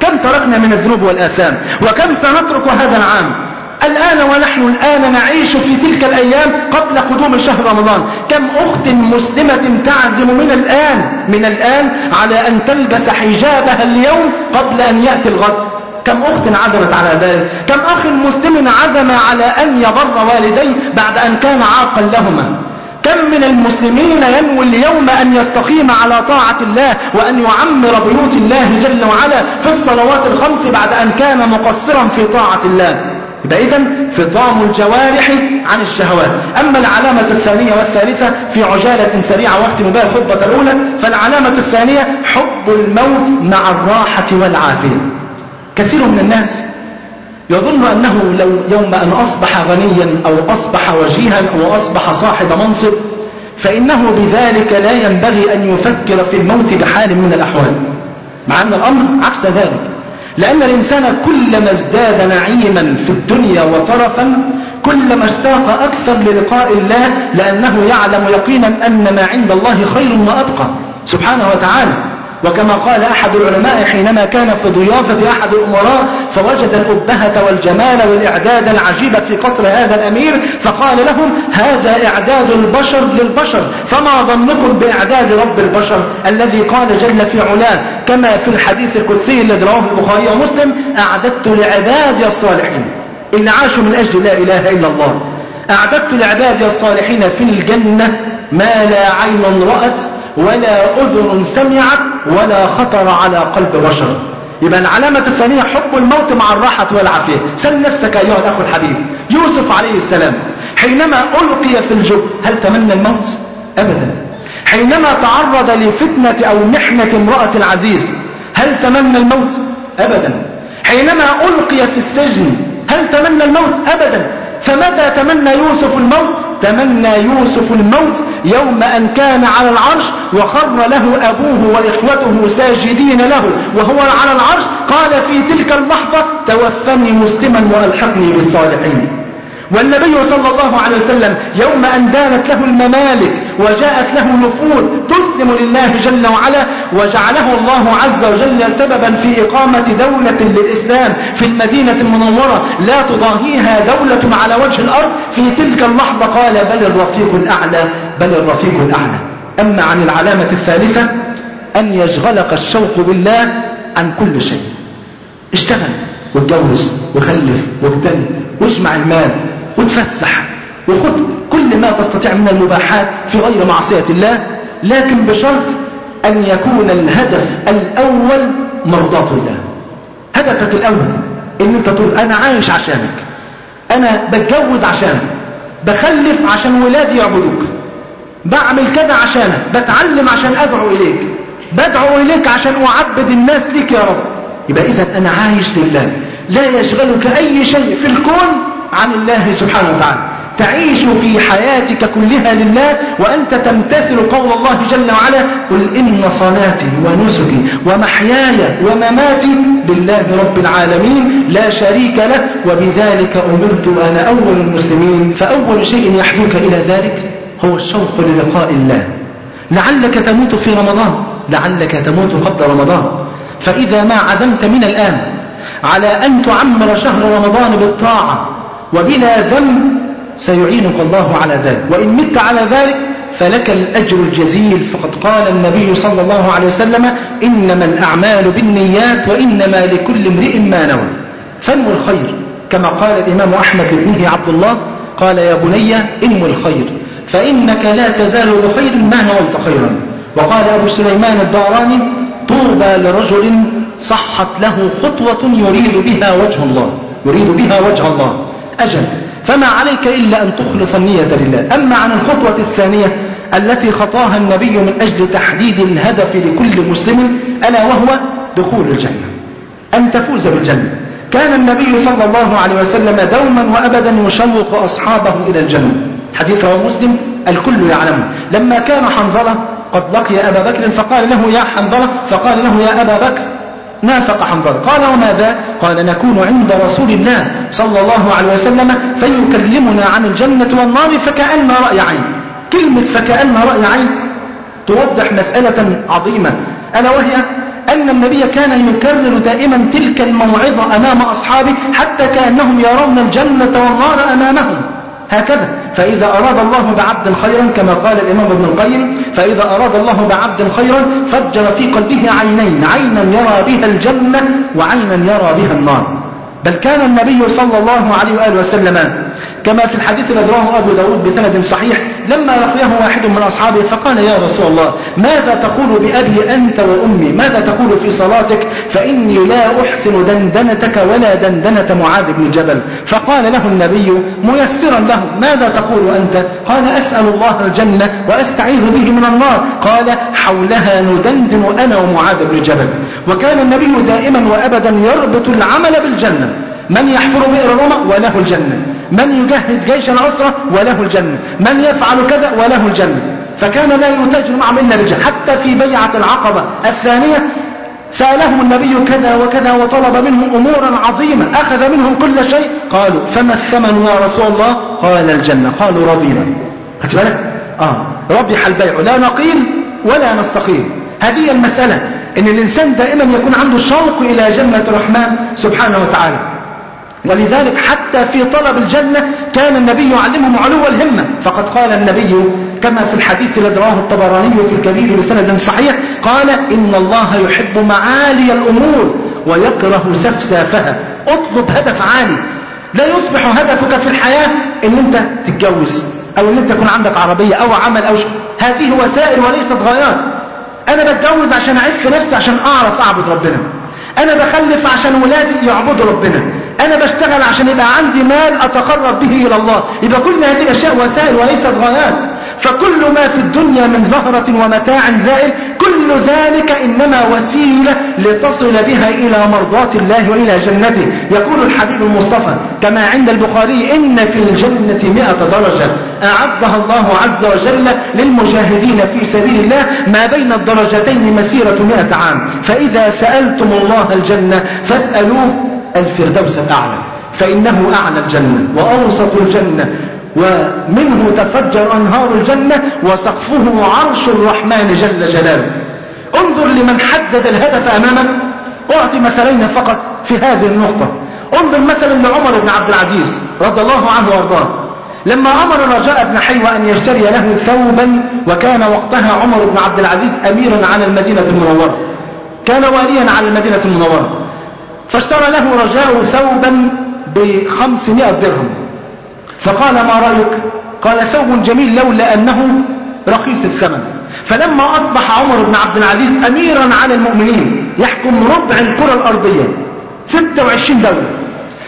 كم تركنا من الذنوب والآثام؟ وكم سنترك هذا العام؟ الآن ونحن الآن نعيش في تلك الأيام قبل قدوم شهر رمضان. كم أخت مسلمة تعزم من الآن من الآن على أن تلبس حجابها اليوم قبل أن يأتي الغد؟ كم أخت عزمت على ذلك؟ كم أخ مسلم عزم على أن يبر والديه بعد أن كان عاقا لهما؟ كم من المسلمين ينوي اليوم أن يستقيم على طاعة الله وأن يعمر بيوت الله جل وعلا في الصلوات الخمس بعد أن كان مقصرا في طاعة الله؟ يبقى إذا فطام الجوارح عن الشهوات. أما العلامة الثانية والثالثة في عجالة سريعة واختم بها الخطبة الأولى فالعلامة الثانية حب الموت مع الراحة والعافية. كثير من الناس يظن أنه لو يوم أن أصبح غنيا أو أصبح وجيها أو أصبح صاحب منصب فإنه بذلك لا ينبغي أن يفكر في الموت بحال من الأحوال. مع أن الأمر عكس ذلك. لأن الإنسان كلما ازداد نعيما في الدنيا وطرفا كلما اشتاق أكثر للقاء الله لأنه يعلم يقينا أن ما عند الله خير وأبقى. سبحانه وتعالى وكما قال أحد العلماء حينما كان في ضيافة أحد الأمراء فوجد الأبهة والجمال والإعداد العجيب في قصر هذا الأمير فقال لهم هذا إعداد البشر للبشر فما ظنكم بإعداد رب البشر الذي قال جل في علاه؟ كما في الحديث القدسي الذي رواه البخاري ومسلم أعددت لعبادي الصالحين. إن عاشوا من أجل لا إله إلا الله. أعددت لعبادي الصالحين في الجنة ما لا عين رأت ولا أذن سمعت ولا خطر على قلب بشر يبقى العلامة الثانية حب الموت مع الراحة والعافية سل نفسك أيها الأخ الحبيب يوسف عليه السلام حينما ألقي في الجب هل تمنى الموت؟ أبدا حينما تعرض لفتنة أو محنة امرأة العزيز هل تمنى الموت؟ أبدا حينما ألقي في السجن هل تمنى الموت؟ أبدا فمتى تمنى يوسف الموت؟ تمنى يوسف الموت يوم أن كان على العرش وخر له أبوه وإخوته ساجدين له وهو على العرش قال في تلك اللحظة توفني مسلما وألحقني بالصالحين. والنبي صلى الله عليه وسلم يوم أن دانت له الممالك وجاءت له نفور تسلم لله جل وعلا وجعله الله عز وجل سببا في إقامة دولة للإسلام في المدينة المنورة. لا تضاهيها دولة على وجه الأرض. في تلك اللحظة قال بل الرفيق الأعلى بل الرفيق الأعلى. أما عن العلامة الثالثة أن يشغلك الشوق بالله عن كل شيء. اشتغل واتجوز وخلف واجتنب واجمع المال وتفسح وخذ كل ما تستطيع من المباحات في غير معصية الله لكن بشرط أن يكون الهدف الأول مرضاة الله. هدفك الأول إن أنت تقول أنا عايش عشانك أنا بتجوز عشانك بخلف عشان ولادي يعبدوك بعمل كذا عشانك بتعلم عشان أدعو إليك بدعو إليك عشان أعبد الناس ليك يا رب. يبقى إذا أنا عايش لله لا يشغلك أي شيء في الكون عن الله سبحانه وتعالى. تعيش في حياتك كلها لله وأنت تمتثل قول الله جل وعلا قل إن صلاتي ونسكي ومحياي ومماتي لله رب العالمين لا شريك له وبذلك أمرت وأنا أول المسلمين. فأول شيء يحدوك إلى ذلك هو الشوق للقاء الله. لعلك تموت في رمضان. لعلك تموت قبل رمضان. فإذا ما عزمت من الآن على أن تعمر شهر رمضان بالطاعة وبلا ذنب سيعينك الله على ذلك. وإن مت على ذلك فلك الأجر الجزيل. فقد قال النبي صلى الله عليه وسلم إنما الأعمال بالنيات وإنما لكل امرئ ما نوى. فانو الخير كما قال الإمام أحمد لابنه عبد الله قال يا بني انو الخير فإنك لا تزال بخير ما نويت خيرا. وقال أبو سليمان الداراني طوبى لرجل صحت له خطوة يريد بها وجه الله يريد بها وجه الله. أجل. فما عليك إلا أن تخلص النية لله. أما عن الخطوة الثانية التي خطاها النبي من أجل تحديد الهدف لكل مسلم ألا وهو دخول الجنة. أن تفوز بالجنة. كان النبي صلى الله عليه وسلم دوما وأبدا يشوق أصحابه إلى الجنة. حديث رواه مسلم الكل يعلمه لما كان حنظلة قد لقي أبا بكر فقال له يا حنظلة فقال له يا أبا بكر نافق حنظلة قال وماذا؟ قال نكون عند رسول الله صلى الله عليه وسلم فيكلمنا عن الجنة والنار فكأن رأي عين. كلمة فكأن رأي عين توضح مسألة عظيمة. ألا وهي أن النبي كان يكرر دائما تلك الموعظة أمام أصحابه حتى كأنهم يرون الجنة والنار أمامهم. هكذا. فإذا أراد الله بعبد خيرا كما قال الإمام ابن القيم فإذا أراد الله بعبد خيرا فجر في قلبه عينين عينا يرى بها الجنة وعينا يرى بها النار. بل كان النبي صلى الله عليه وآله وسلم كما في الحديث الذي رواه أبو داود بسند صحيح لما لقيه واحد من أصحابه فقال يا رسول الله ماذا تقول بأبي أنت وأمي؟ ماذا تقول في صلاتك؟ فإني لا أحسن دندنتك ولا دندنة معاذ بن جبل. فقال له النبي ميسرا له ماذا تقول أنت؟ قال أسأل الله الجنة وأستعيذ به من النار. قال حولها ندندن أنا ومعاذ بن جبل. وكان النبي دائما وأبدا يربط العمل بالجنة. من يحفر بئر رمى وله الجنة. من يجهز جيش العسرة وله الجنة. من يفعل كذا وله الجنة. فكان لا يتاجر معهم إلا بالجنة حتى في بيعة العقبة الثانية سألهم النبي كذا وكذا وطلب منهم أمورا عظيمة. أخذ منهم كل شيء. قالوا فما الثمن يا رسول الله؟ قال الجنة. قالوا رضينا خدت بالك؟ آه. ربح البيع. لا نقيل ولا نستقيل. هذه المسألة. إن الإنسان دائما يكون عنده شوق إلى جنة الرحمن سبحانه وتعالى. ولذلك حتى في طلب الجنة كان النبي يعلمهم علو الهمة. فقد قال النبي كما في الحديث الذي رواه الطبراني في الكبير بسند صحيح قال إن الله يحب معالي الأمور ويكره سفسافها. اطلب هدف عالي. لا يصبح هدفك في الحياة إن أنت تتجوز أو إن أنت يكون عندك عربية أو عمل أو ش... هذه وسائل وليست غايات. أنا بتجوز عشان أعف نفسي عشان أعرف أعبد ربنا. أنا بخلف عشان ولادي يعبدوا ربنا. أنا بشتغل عشان يبقى عندي مال أتقرب به إلى الله. يبقى كل هذه الأشياء وسائل وليست غايات. فكل ما في الدنيا من زهرة ومتاع زائل كل ذلك إنما وسيلة لتصل بها إلى مرضات الله وإلى جنته. يقول الحبيب المصطفى كما عند البخاري إن في الجنة مئة درجة. أعدها الله عز وجل للمجاهدين في سبيل الله ما بين الدرجتين مسيرة مئة عام. فإذا سألتم الله الجنة فاسألوه. الفردوس الأعلى فإنه أعلى الجنة وأوسط الجنة ومنه تفجر أنهار الجنة وسقفه عرش الرحمن جل جلاله. انظر لمن حدد الهدف أمامك. أعطي مثلين فقط في هذه النقطة. انظر مثلا لعمر بن عبد العزيز رضي الله عنه وأرضاه. لما أمر رجاء بن حيوة أن يشتري له ثوبا وكان وقتها عمر بن عبد العزيز أميرا على المدينة المنورة. كان واليا على المدينة المنورة. فاشترى له رجاء ثوبا بخمسمائة درهم. فقال ما رأيك؟ قال ثوب جميل لولا أنه رخيص الثمن. فلما أصبح عمر بن عبد العزيز أميرا على المؤمنين يحكم ربع الكرة الأرضية 26 دولة.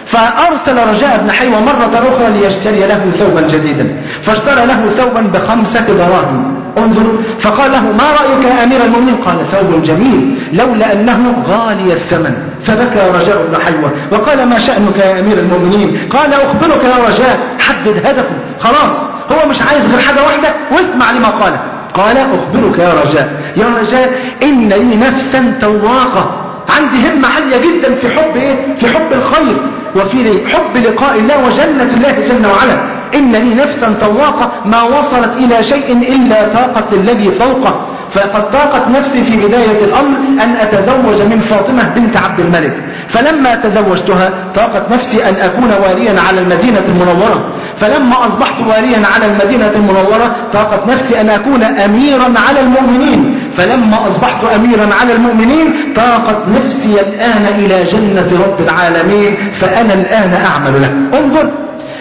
فأرسل رجاء بن حيوة مرة أخرى ليشتري له ثوبا جديدا. فاشترى له ثوبا بخمسة دراهم. انظر. فقال له ما رأيك يا أمير المؤمنين؟ قال ثوب جميل لولا أنه غالي الثمن. فبكى رجاء بن حيوة. وقال ما شأنك يا أمير المؤمنين؟ قال أخبرك يا رجاء حدد هدفه خلاص هو مش عايز غير حاجة واحدة واسمع لما قاله قال أخبرك يا رجاء. يا رجاء إن لي نفسا تواقة. عندي همة عالية جدا في حب إيه؟ في حب الخير. وفي حب لقاء الله وجنة الله جل وعلا. إن لي نفسا طواقة ما وصلت إلى شيء إلا طاقة الذي فوقه. فقد طاقت نفسي في بداية الأمر أن أتزوج من فاطمة بنت عبد الملك. فلما تزوجتها طاقت نفسي أن أكون واليا على المدينة المنورة. فلما أصبحت واليا على المدينة المنورة طاقت نفسي أن أكون أميرا على المؤمنين. فلما أصبحت أميرا على المؤمنين طاقت نفسي الآن إلى جنة رب العالمين. فأنا الآن أعمل له انظر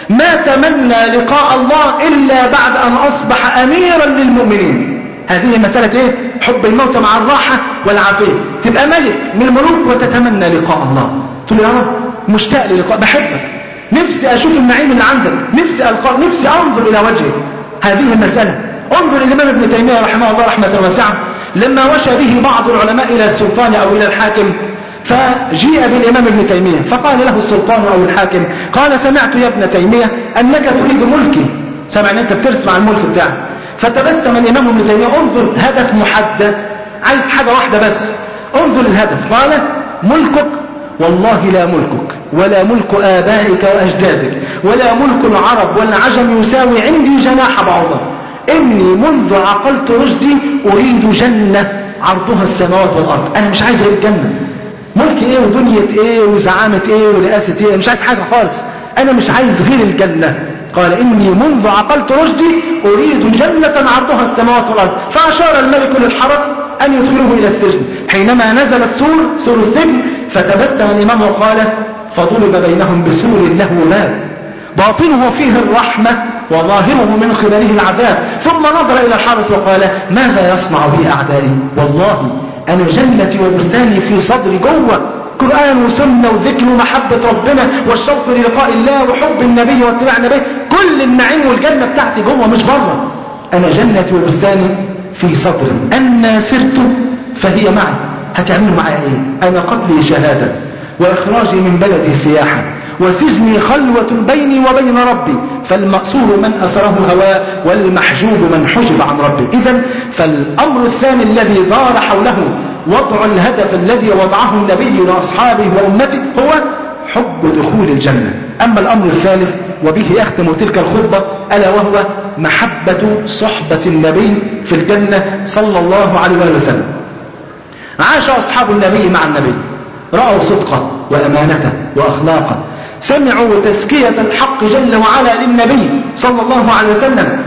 ما تمنى لقاء الله إلا بعد أن أصبح أميرا للمؤمنين. هذه مسألة إيه؟ حب الموت مع الراحة والعافية. تبقى ملك من الملوك وتتمنى لقاء الله. تقول يا رب مشتاق للقاء بحبك. نفسي أشوف النعيم اللي عندك. نفسي ألقاء نفسي أنظر إلى وجهك هذه المسألة. انظر الإمام ابن تيمية رحمه الله رحمة واسعة. لما وشى به بعض العلماء إلى السلطان أو إلى الحاكم فجيء بالإمام ابن تيمية. فقال له السلطان أو الحاكم قال سمعت يا ابن تيمية أنك تريد ملكي. سمع أن أنت بترسم عن الملك بتاعك. فتبسم الإمام ابن تيمية انظر هدف محدد عايز حاجة واحدة بس. انظر الهدف. قال ملكك والله لا ملكك ولا ملك آبائك وأجدادك ولا ملك العرب والعجم يساوي عندي جناح بعوضة إني منذ عقلت رشدي أريد جنة عرضها السماوات والأرض. أنا مش عايز غير الجنة ملك إيه ودنيا إيه وزعامة إيه ورئاسة إيه؟ مش عايز حاجة خالص. أنا مش عايز غير الجنة. قال إني منذ عقلت رشدي أريد جنة عرضها السماوات والأرض. فأشار الملك للحرس أن يدخله إلى السجن. حينما نزل السور سور السجن فتبسم الإمام وقال فضرب بينهم بسور له باب باطنه فيه الرحمة وظاهره من قبله العذاب. ثم نظر إلى الحارس وقال ماذا يصنع بي أعدائي؟ والله أنا جنتي وبستاني في صدري جوه قرآن وسنة وذكر ومحبة ربنا والشوق للقاء الله وحب النبي واتباع النبي. كل النعيم والجنة بتاعتي جوه مش بره. أنا جنتي وبستاني في صدري أنا سرت فهي معي. هتعملوا معايا إيه؟ أنا قتلي شهادة وإخراجي من بلدي سياحة. وسجني خلوة بيني وبين ربي فالمأسور من أسره هواه والمحجوب من حجب عن ربه إذا فالأمر الثاني الذي دار حوله وضع الهدف الذي وضعه النبي لأصحابه وأمته هو حب دخول الجنة. أما الأمر الثالث وبه يختم تلك الخطبة ألا وهو محبة صحبة النبي في الجنة صلى الله عليه وسلم. عاش أصحاب النبي مع النبي رأوا صدقه وأمانته وأخلاقه. سمعوا تزكية الحق جل وعلا للنبي صلى الله عليه وسلم.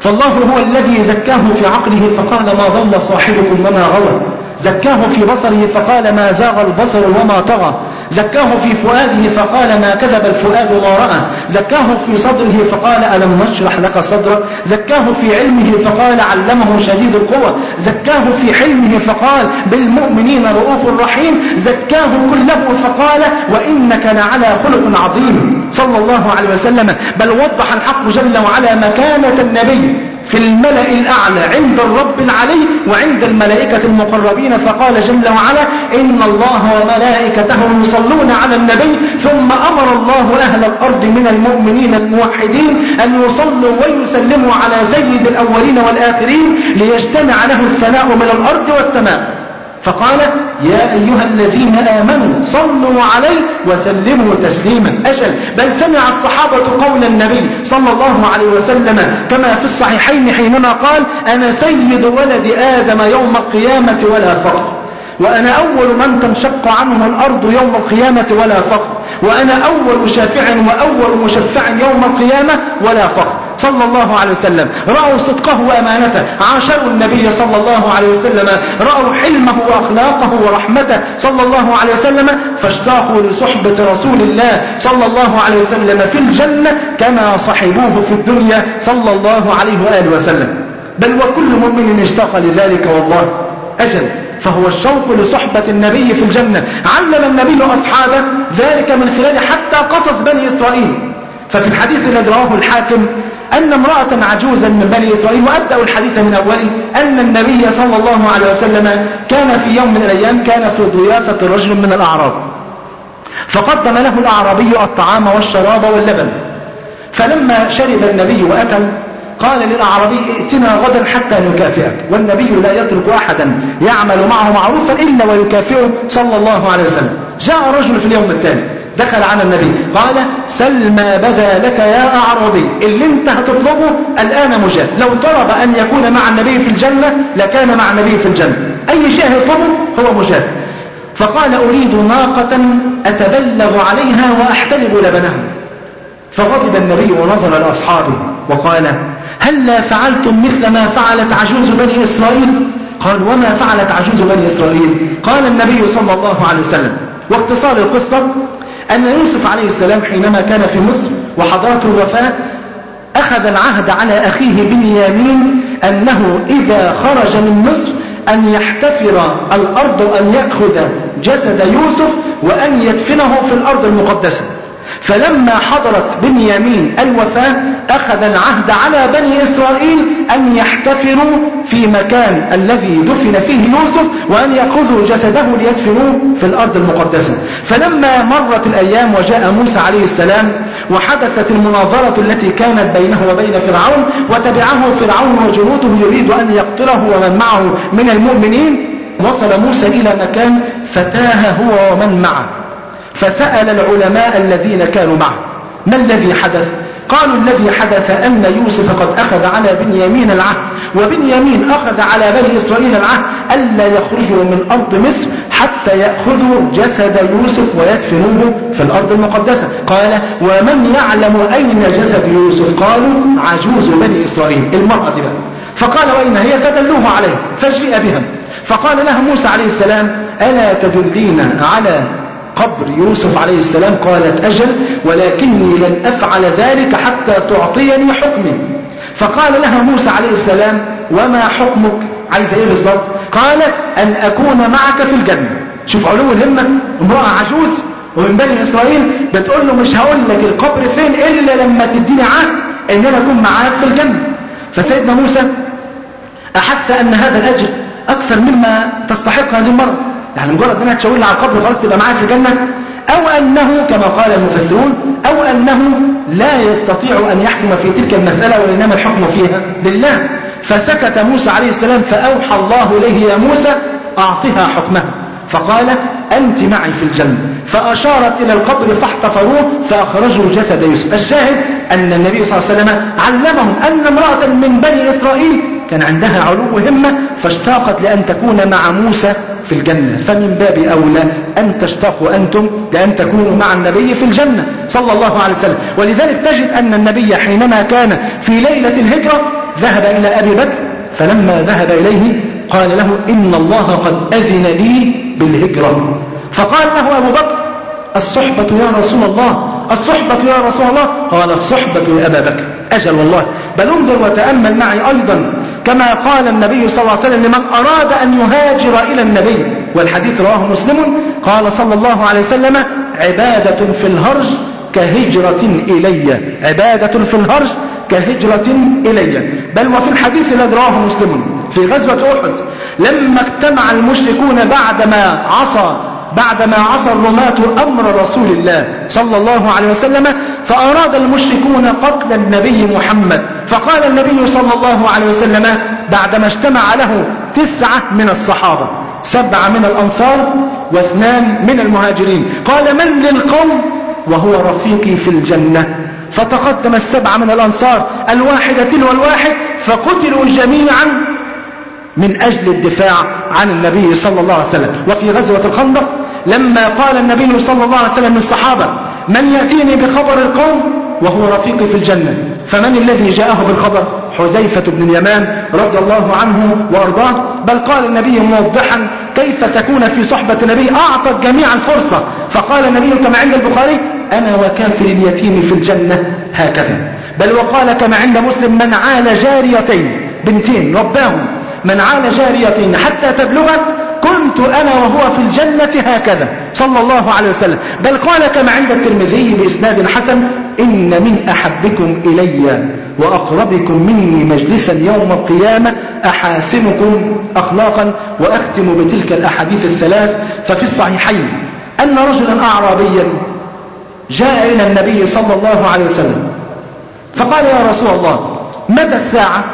فالله هو الذي زكاه في عقله فقال ما ضل صاحبكم وما غوى. زكاه في بصره فقال ما زاغ البصر وما طغى. زكاه في فؤاده فقال ما كذب الفؤاد ما رأى. زكاه في صدره فقال ألم نشرح لك صدرك. زكاه في علمه فقال علمه شديد القوى زكاه في حلمه فقال بالمؤمنين رؤوف رحيم. زكاه كله فقال وإنك لعلى خلق عظيم. صلى الله عليه وسلم. بل وضح الحق جل وعلا مكانة النبي. في الملأ الأعلى عند الرب العلي وعند الملائكة المقربين فقال جل وعلا إن الله وملائكته يصلون على النبي ثم أمر الله أهل الأرض من المؤمنين الموحدين أن يصلوا ويسلموا على سيد الأولين والآخرين ليجتمع له الثناء من الأرض والسماء. فقال يا أيها الذين آمنوا صلوا عليه وسلموا تسليما. أجل بل سمع الصحابة قول النبي صلى الله عليه وسلم كما في الصحيحين حينما قال أنا سيد ولد آدم يوم القيامة ولا فقر وأنا أول من تنشق عنه الأرض يوم القيامة ولا فقر وأنا أول شافع وأول مشفع يوم القيامة ولا فقر. صلى الله عليه وسلم. رأوا صدقه وأمانته. عاشروا النبي صلى الله عليه وسلم. رأوا حلمه وأخلاقه ورحمته صلى الله عليه وسلم. فاشتاقوا لصحبة رسول الله صلى الله عليه وسلم في الجنة كما صحبوه في الدنيا صلى الله عليه وآله وسلم. بل وكل مؤمن اشتاق لذلك والله. أجل. فهو الشوق لصحبة النبي في الجنة. علم النبي أصحابه ذلك من خلال حتى قصص بني إسرائيل. ففي الحديث الذي رواه الحاكم أن امرأة عجوزا من بني إسرائيل وأبدأ الحديث من أوله أن النبي صلى الله عليه وسلم كان في يوم من الأيام كان في ضيافة رجل من الأعراب. فقدم له الأعرابي الطعام والشراب واللبن. فلما شرب النبي وأكل قال للأعرابي ائتنا غدا حتى نكافئك. والنبي لا يترك أحدا يعمل معه معروفا إلا ويكافئه صلى الله عليه وسلم. جاء رجل في اليوم الثاني. دخل على النبي. قال سل ما بدا لك يا أعرابي. اللي انت هتطلبه الآن مجاب. لو طلب أن يكون مع النبي في الجنة لكان مع النبي في الجنة. أي شيء يطلبه هو مجاب. فقال أريد ناقة أتبلغ عليها وأحتلب لبنها. فغضب النبي ونظر لأصحابه وقال هلا فعلتم مثل ما فعلت عجوز بني إسرائيل؟ قال وما فعلت عجوز بني إسرائيل؟ قال النبي صلى الله عليه وسلم. واختصار القصة أن يوسف عليه السلام حينما كان في مصر وحضرته الوفاة أخذ العهد على أخيه بنيامين أنه إذا خرج من مصر أن يحتفر الأرض وأن يأخذ جسد يوسف وأن يدفنه في الأرض المقدسة. فلما حضرت بنيامين الوفاة أخذ العهد على بني إسرائيل أن يحتفروا في مكان الذي دفن فيه يوسف وأن يأخذوا جسده ليدفنوه في الأرض المقدسة. فلما مرت الأيام وجاء موسى عليه السلام وحدثت المناظرة التي كانت بينه وبين فرعون وتبعه فرعون وجنوده يريد أن يقتله ومن معه من المؤمنين وصل موسى إلى مكان فتاه هو ومن معه. فسأل العلماء الذين كانوا معه ما الذي حدث؟ قالوا الذي حدث أن يوسف قد أخذ على بنيامين العهد وبنيامين أخذ على بني إسرائيل العهد ألا يخرجوا من أرض مصر حتى يأخذوا جسد يوسف ويدفنوه في الأرض المقدسة. قال ومن يعلم أين جسد يوسف؟ قالوا عجوز بني إسرائيل المرأة بقى فقال وإن هي فدلوه عليه فجيء بها فقال لها موسى عليه السلام ألا تدلين على قبر يوسف عليه السلام قالت أجل ولكني لن أفعل ذلك حتى تعطيني حكمي. فقال لها موسى عليه السلام وما حكمك؟ عايزة إيه بالظبط؟ قالت أن أكون معك في الجنة. شوف علو الهمة امرأة عجوز ومن بني إسرائيل بتقول له مش هقول لك القبر فين إلا لما تديني عهد إن أنا أكون معاك في الجنة. فسيدنا موسى أحس أن هذا الأجر أكثر مما تستحق هذه المرأة يعني مجرد إنها تشاور على القبر خلاص تبقى معاك في الجنة؟ أو أنه كما قال المفسرون أو أنه لا يستطيع أن يحكم في تلك المسألة وإنما الحكم فيها لله فسكت موسى عليه السلام فأوحى الله إليه يا موسى أعطها حكمها. فقال أنت معي في الجنة. فأشارت إلى القبر فاحتفروه فأخرجوا جسد يوسف. الشاهد أن النبي صلى الله عليه وسلم علمهم أن امرأة من بني إسرائيل كان عندها علو همه فاشتاقت لأن تكون مع موسى في الجنة. فمن باب أولى أن تشتاقوا أنتم لأن تكونوا مع النبي في الجنة صلى الله عليه وسلم. ولذلك تجد أن النبي حينما كان في ليلة الهجرة ذهب إلى أبي بكر فلما ذهب إليه قال له إن الله قد أذن لي بالهجرة. فقال له أبو بكر الصحبة يا رسول الله الصحبة يا رسول الله؟ قال الصحبة يا أبا بكر. أجل والله. بل انظر وتأمل معي أيضا. كما قال النبي صلى الله عليه وسلم لمن أراد أن يهاجر إلى النبي والحديث رواه مسلم قال صلى الله عليه وسلم عبادة في الهرج كهجرة إلي عبادة في الهرج كهجرة إلي. بل وفي الحديث الذي رواه مسلم في غزوة أحد لما اجتمع المشركون بعدما عصى بعدما عصى الرماة أمر رسول الله صلى الله عليه وسلم فأراد المشركون قتل النبي محمد. فقال النبي صلى الله عليه وسلم بعدما اجتمع له تسعة من الصحابة سبعة من الأنصار واثنان من المهاجرين. قال من للقوم؟ وهو رفيقي في الجنة. فتقدم السبعة من الأنصار الواحدة تلو الواحد فقتلوا جميعا من أجل الدفاع عن النبي صلى الله عليه وسلم. وفي غزوة الخندق لما قال النبي صلى الله عليه وسلم للصحابة من يأتيني بخبر القوم وهو رفيقي في الجنة؟ فمن الذي جاءه بالخبر؟ حذيفة بن اليمان رضي الله عنه وأرضاه. بل قال النبي موضحا كيف تكون في صحبة النبي أعطت جميعا فرصة. فقال النبي كما عند البخاري أنا وكافر اليتيم في الجنة. هكذا. بل وقال كما عند مسلم من عال جاريتين بنتين رباهم من عال جاريتين حتى تبلغ كنت أنا وهو في الجنة هكذا صلى الله عليه وسلم. بل قال كما عند الترمذي بإسناد حسن إن من أحبكم إلي وأقربكم مني مجلسا يوم القيامة أحاسنكم أخلاقا وأختم بتلك الأحاديث الثلاث. ففي الصحيحين أن رجلا أعرابيا جاء إلى النبي صلى الله عليه وسلم فقال يا رسول الله متى الساعة؟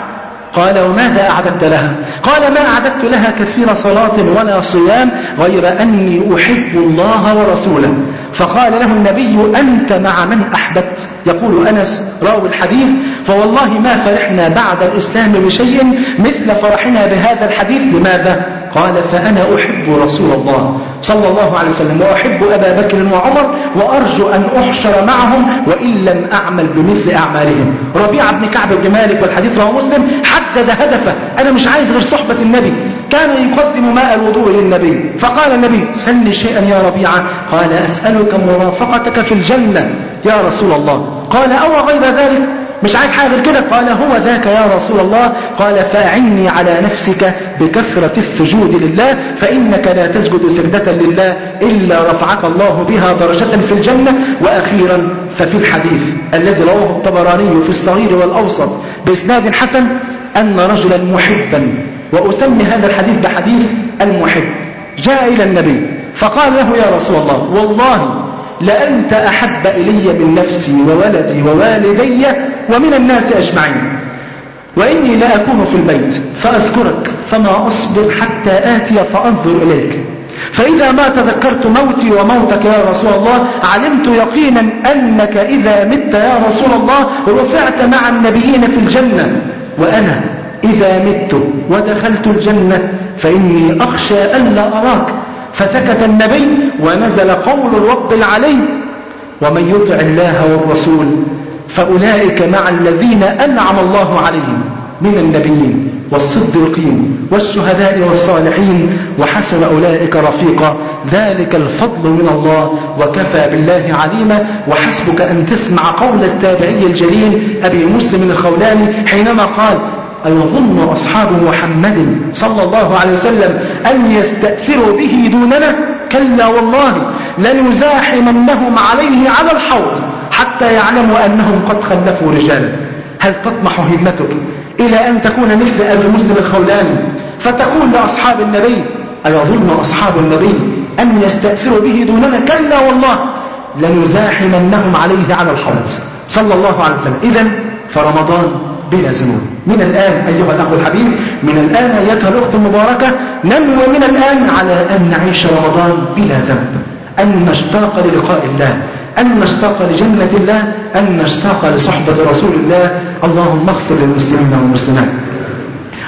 قال وماذا أعددت لها؟ قال ما أعددت لها كثير صلاة ولا صيام غير أني أحب الله ورسوله. فقال له النبي أنت مع من أحببت؟ يقول أنس راوي الحديث فوالله ما فرحنا بعد الإسلام بشيء مثل فرحنا بهذا الحديث. لماذا؟ قال فأنا أحب رسول الله صلى الله عليه وسلم وأحب أبا بكر وعمر وأرجو أن أحشر معهم وإن لم أعمل بمثل أعمالهم. ربيع بن كعب بن مالك والحديث رواه مسلم حدد هدفه أنا مش عايز غير صحبة النبي. كان يقدم ماء الوضوء للنبي فقال النبي سلني شيئا يا ربيعة قال أسألك مرافقتك في الجنة يا رسول الله. قال أو غير ذلك؟ مش عايز حاجة غير كده؟ قال هو ذاك يا رسول الله؟ قال فأعني على نفسك بكثرة السجود لله فإنك لا تسجد سجدة لله إلا رفعك الله بها درجة في الجنة. وأخيرا ففي الحديث الذي رواه الطبراني في الصغير والأوسط بإسناد حسن أن رجلا محبا. وأسمي هذا الحديث بحديث المحب جاء إلى النبي فقال له يا رسول الله والله لأنت أحب إلي من نفسي وولدي ووالدي ومن الناس أجمعين. وإني لا أكون في البيت فأذكرك فما أصبر حتى آتي فأنظر إليك. فإذا ما تذكرت موتي وموتك يا رسول الله علمت يقينا أنك إذا مت يا رسول الله رفعت مع النبيين في الجنة. وأنا إذا مت ودخلت الجنة فإني أخشى ألا أراك. فسكت النبي ونزل قول الرب العلي ومن يطع الله والرسول فأولئك مع الذين أنعم الله عليهم من النبيين والصديقين والشهداء والصالحين وحسن أولئك رفيقا. ذلك الفضل من الله وكفى بالله عليما. وحسبك أن تسمع قول التابعي الجليل أبي مسلم الخولاني حينما قال أيظن أصحاب محمد صلى الله عليه وسلم أن يستأثروا به دوننا؟ كلا والله لنزاحمنهم عليه على الحوض حتى يعلموا أنهم قد خلفوا رجالا هل تطمح همتك إلى أن تكون مثل أبي مسلم الخولاني فتقول لأصحاب النبي أيظن أصحاب النبي أن يستأثروا به دوننا؟ كلا والله لنزاحمنهم عليه على الحوض. صلى الله عليه وسلم. إذا فرمضان بلا ذنوب. من الآن أيها الأخ الحبيب من الآن أيتها الأخت المباركة ننوي من الآن على أن نعيش رمضان بلا ذنب. أن نشتاق للقاء الله أن نشتاق لجنة الله أن نشتاق لصحبة رسول الله. اللهم اغفر للمسلمين والمسلمات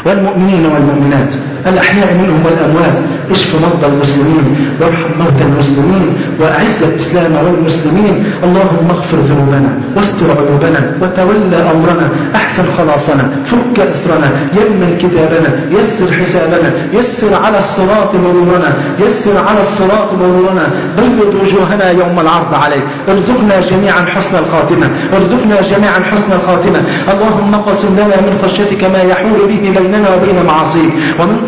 والمؤمنين والمؤمنات. الأحياء منهم والأموات. اشف مرضى المسلمين وارحم موتى المسلمين وأعز الإسلام والمسلمين. اللهم اغفر ذنوبنا واستر عيوبنا وتولى أمرنا أحسن خلاصنا فك أسرنا يمن كتابنا يسر حسابنا يسر على الصراط مرورنا يسر على الصراط مرورنا بيض وجوهنا يوم العرض عليك. ارزقنا جميعا حسن الخاتمة. ارزقنا جميعا حسن الخاتمة. اللهم قسم لنا من خشيتك ما يحول به بيننا وبين معاصيك ومن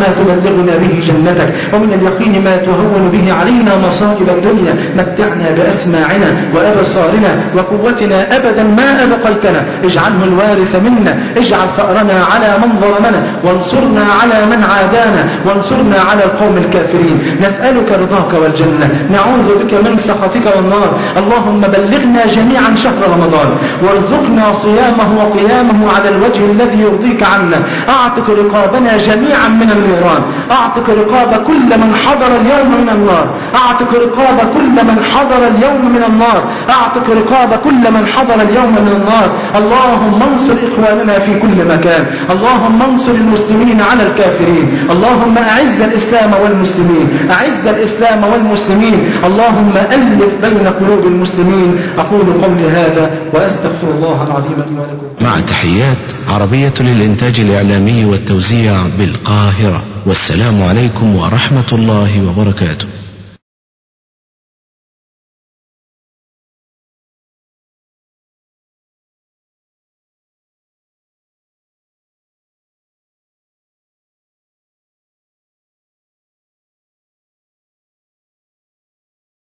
ما تبلغنا به جنتك ومن اليقين ما تهون به علينا مصائب الدنيا. متعنا بأسماعنا وأبصارنا وقوتنا أبدا ما أبقيتنا. اجعله الوارث منا اجعل ثأرنا على من ظلمنا وانصرنا على من عادانا وانصرنا على القوم الكافرين. نسألك رضاك والجنة. نعوذ بك من سخطك والنار. اللهم بلغنا جميعا شهر رمضان وارزقنا صيامه وقيامه على الوجه الذي يرضيك عنا. اعتق رقابنا جميعا من النيران. اعتق رقاب كل من حضر اليوم من النار. اعتق رقاب كل من حضر اليوم من النار. اعتق رقاب كل من حضر اليوم من النار. اللهم انصر إخواننا في كل مكان. اللهم انصر المسلمين على الكافرين. اللهم أعز الإسلام والمسلمين. أعز الإسلام والمسلمين. اللهم ألف بين قلوب المسلمين. أقول قولي هذا وأستغفر الله العظيم لي ولكم. مع تحيات عربية للإنتاج الإعلامي والتوزيع بالقاهرة. والسلام عليكم ورحمة الله وبركاته.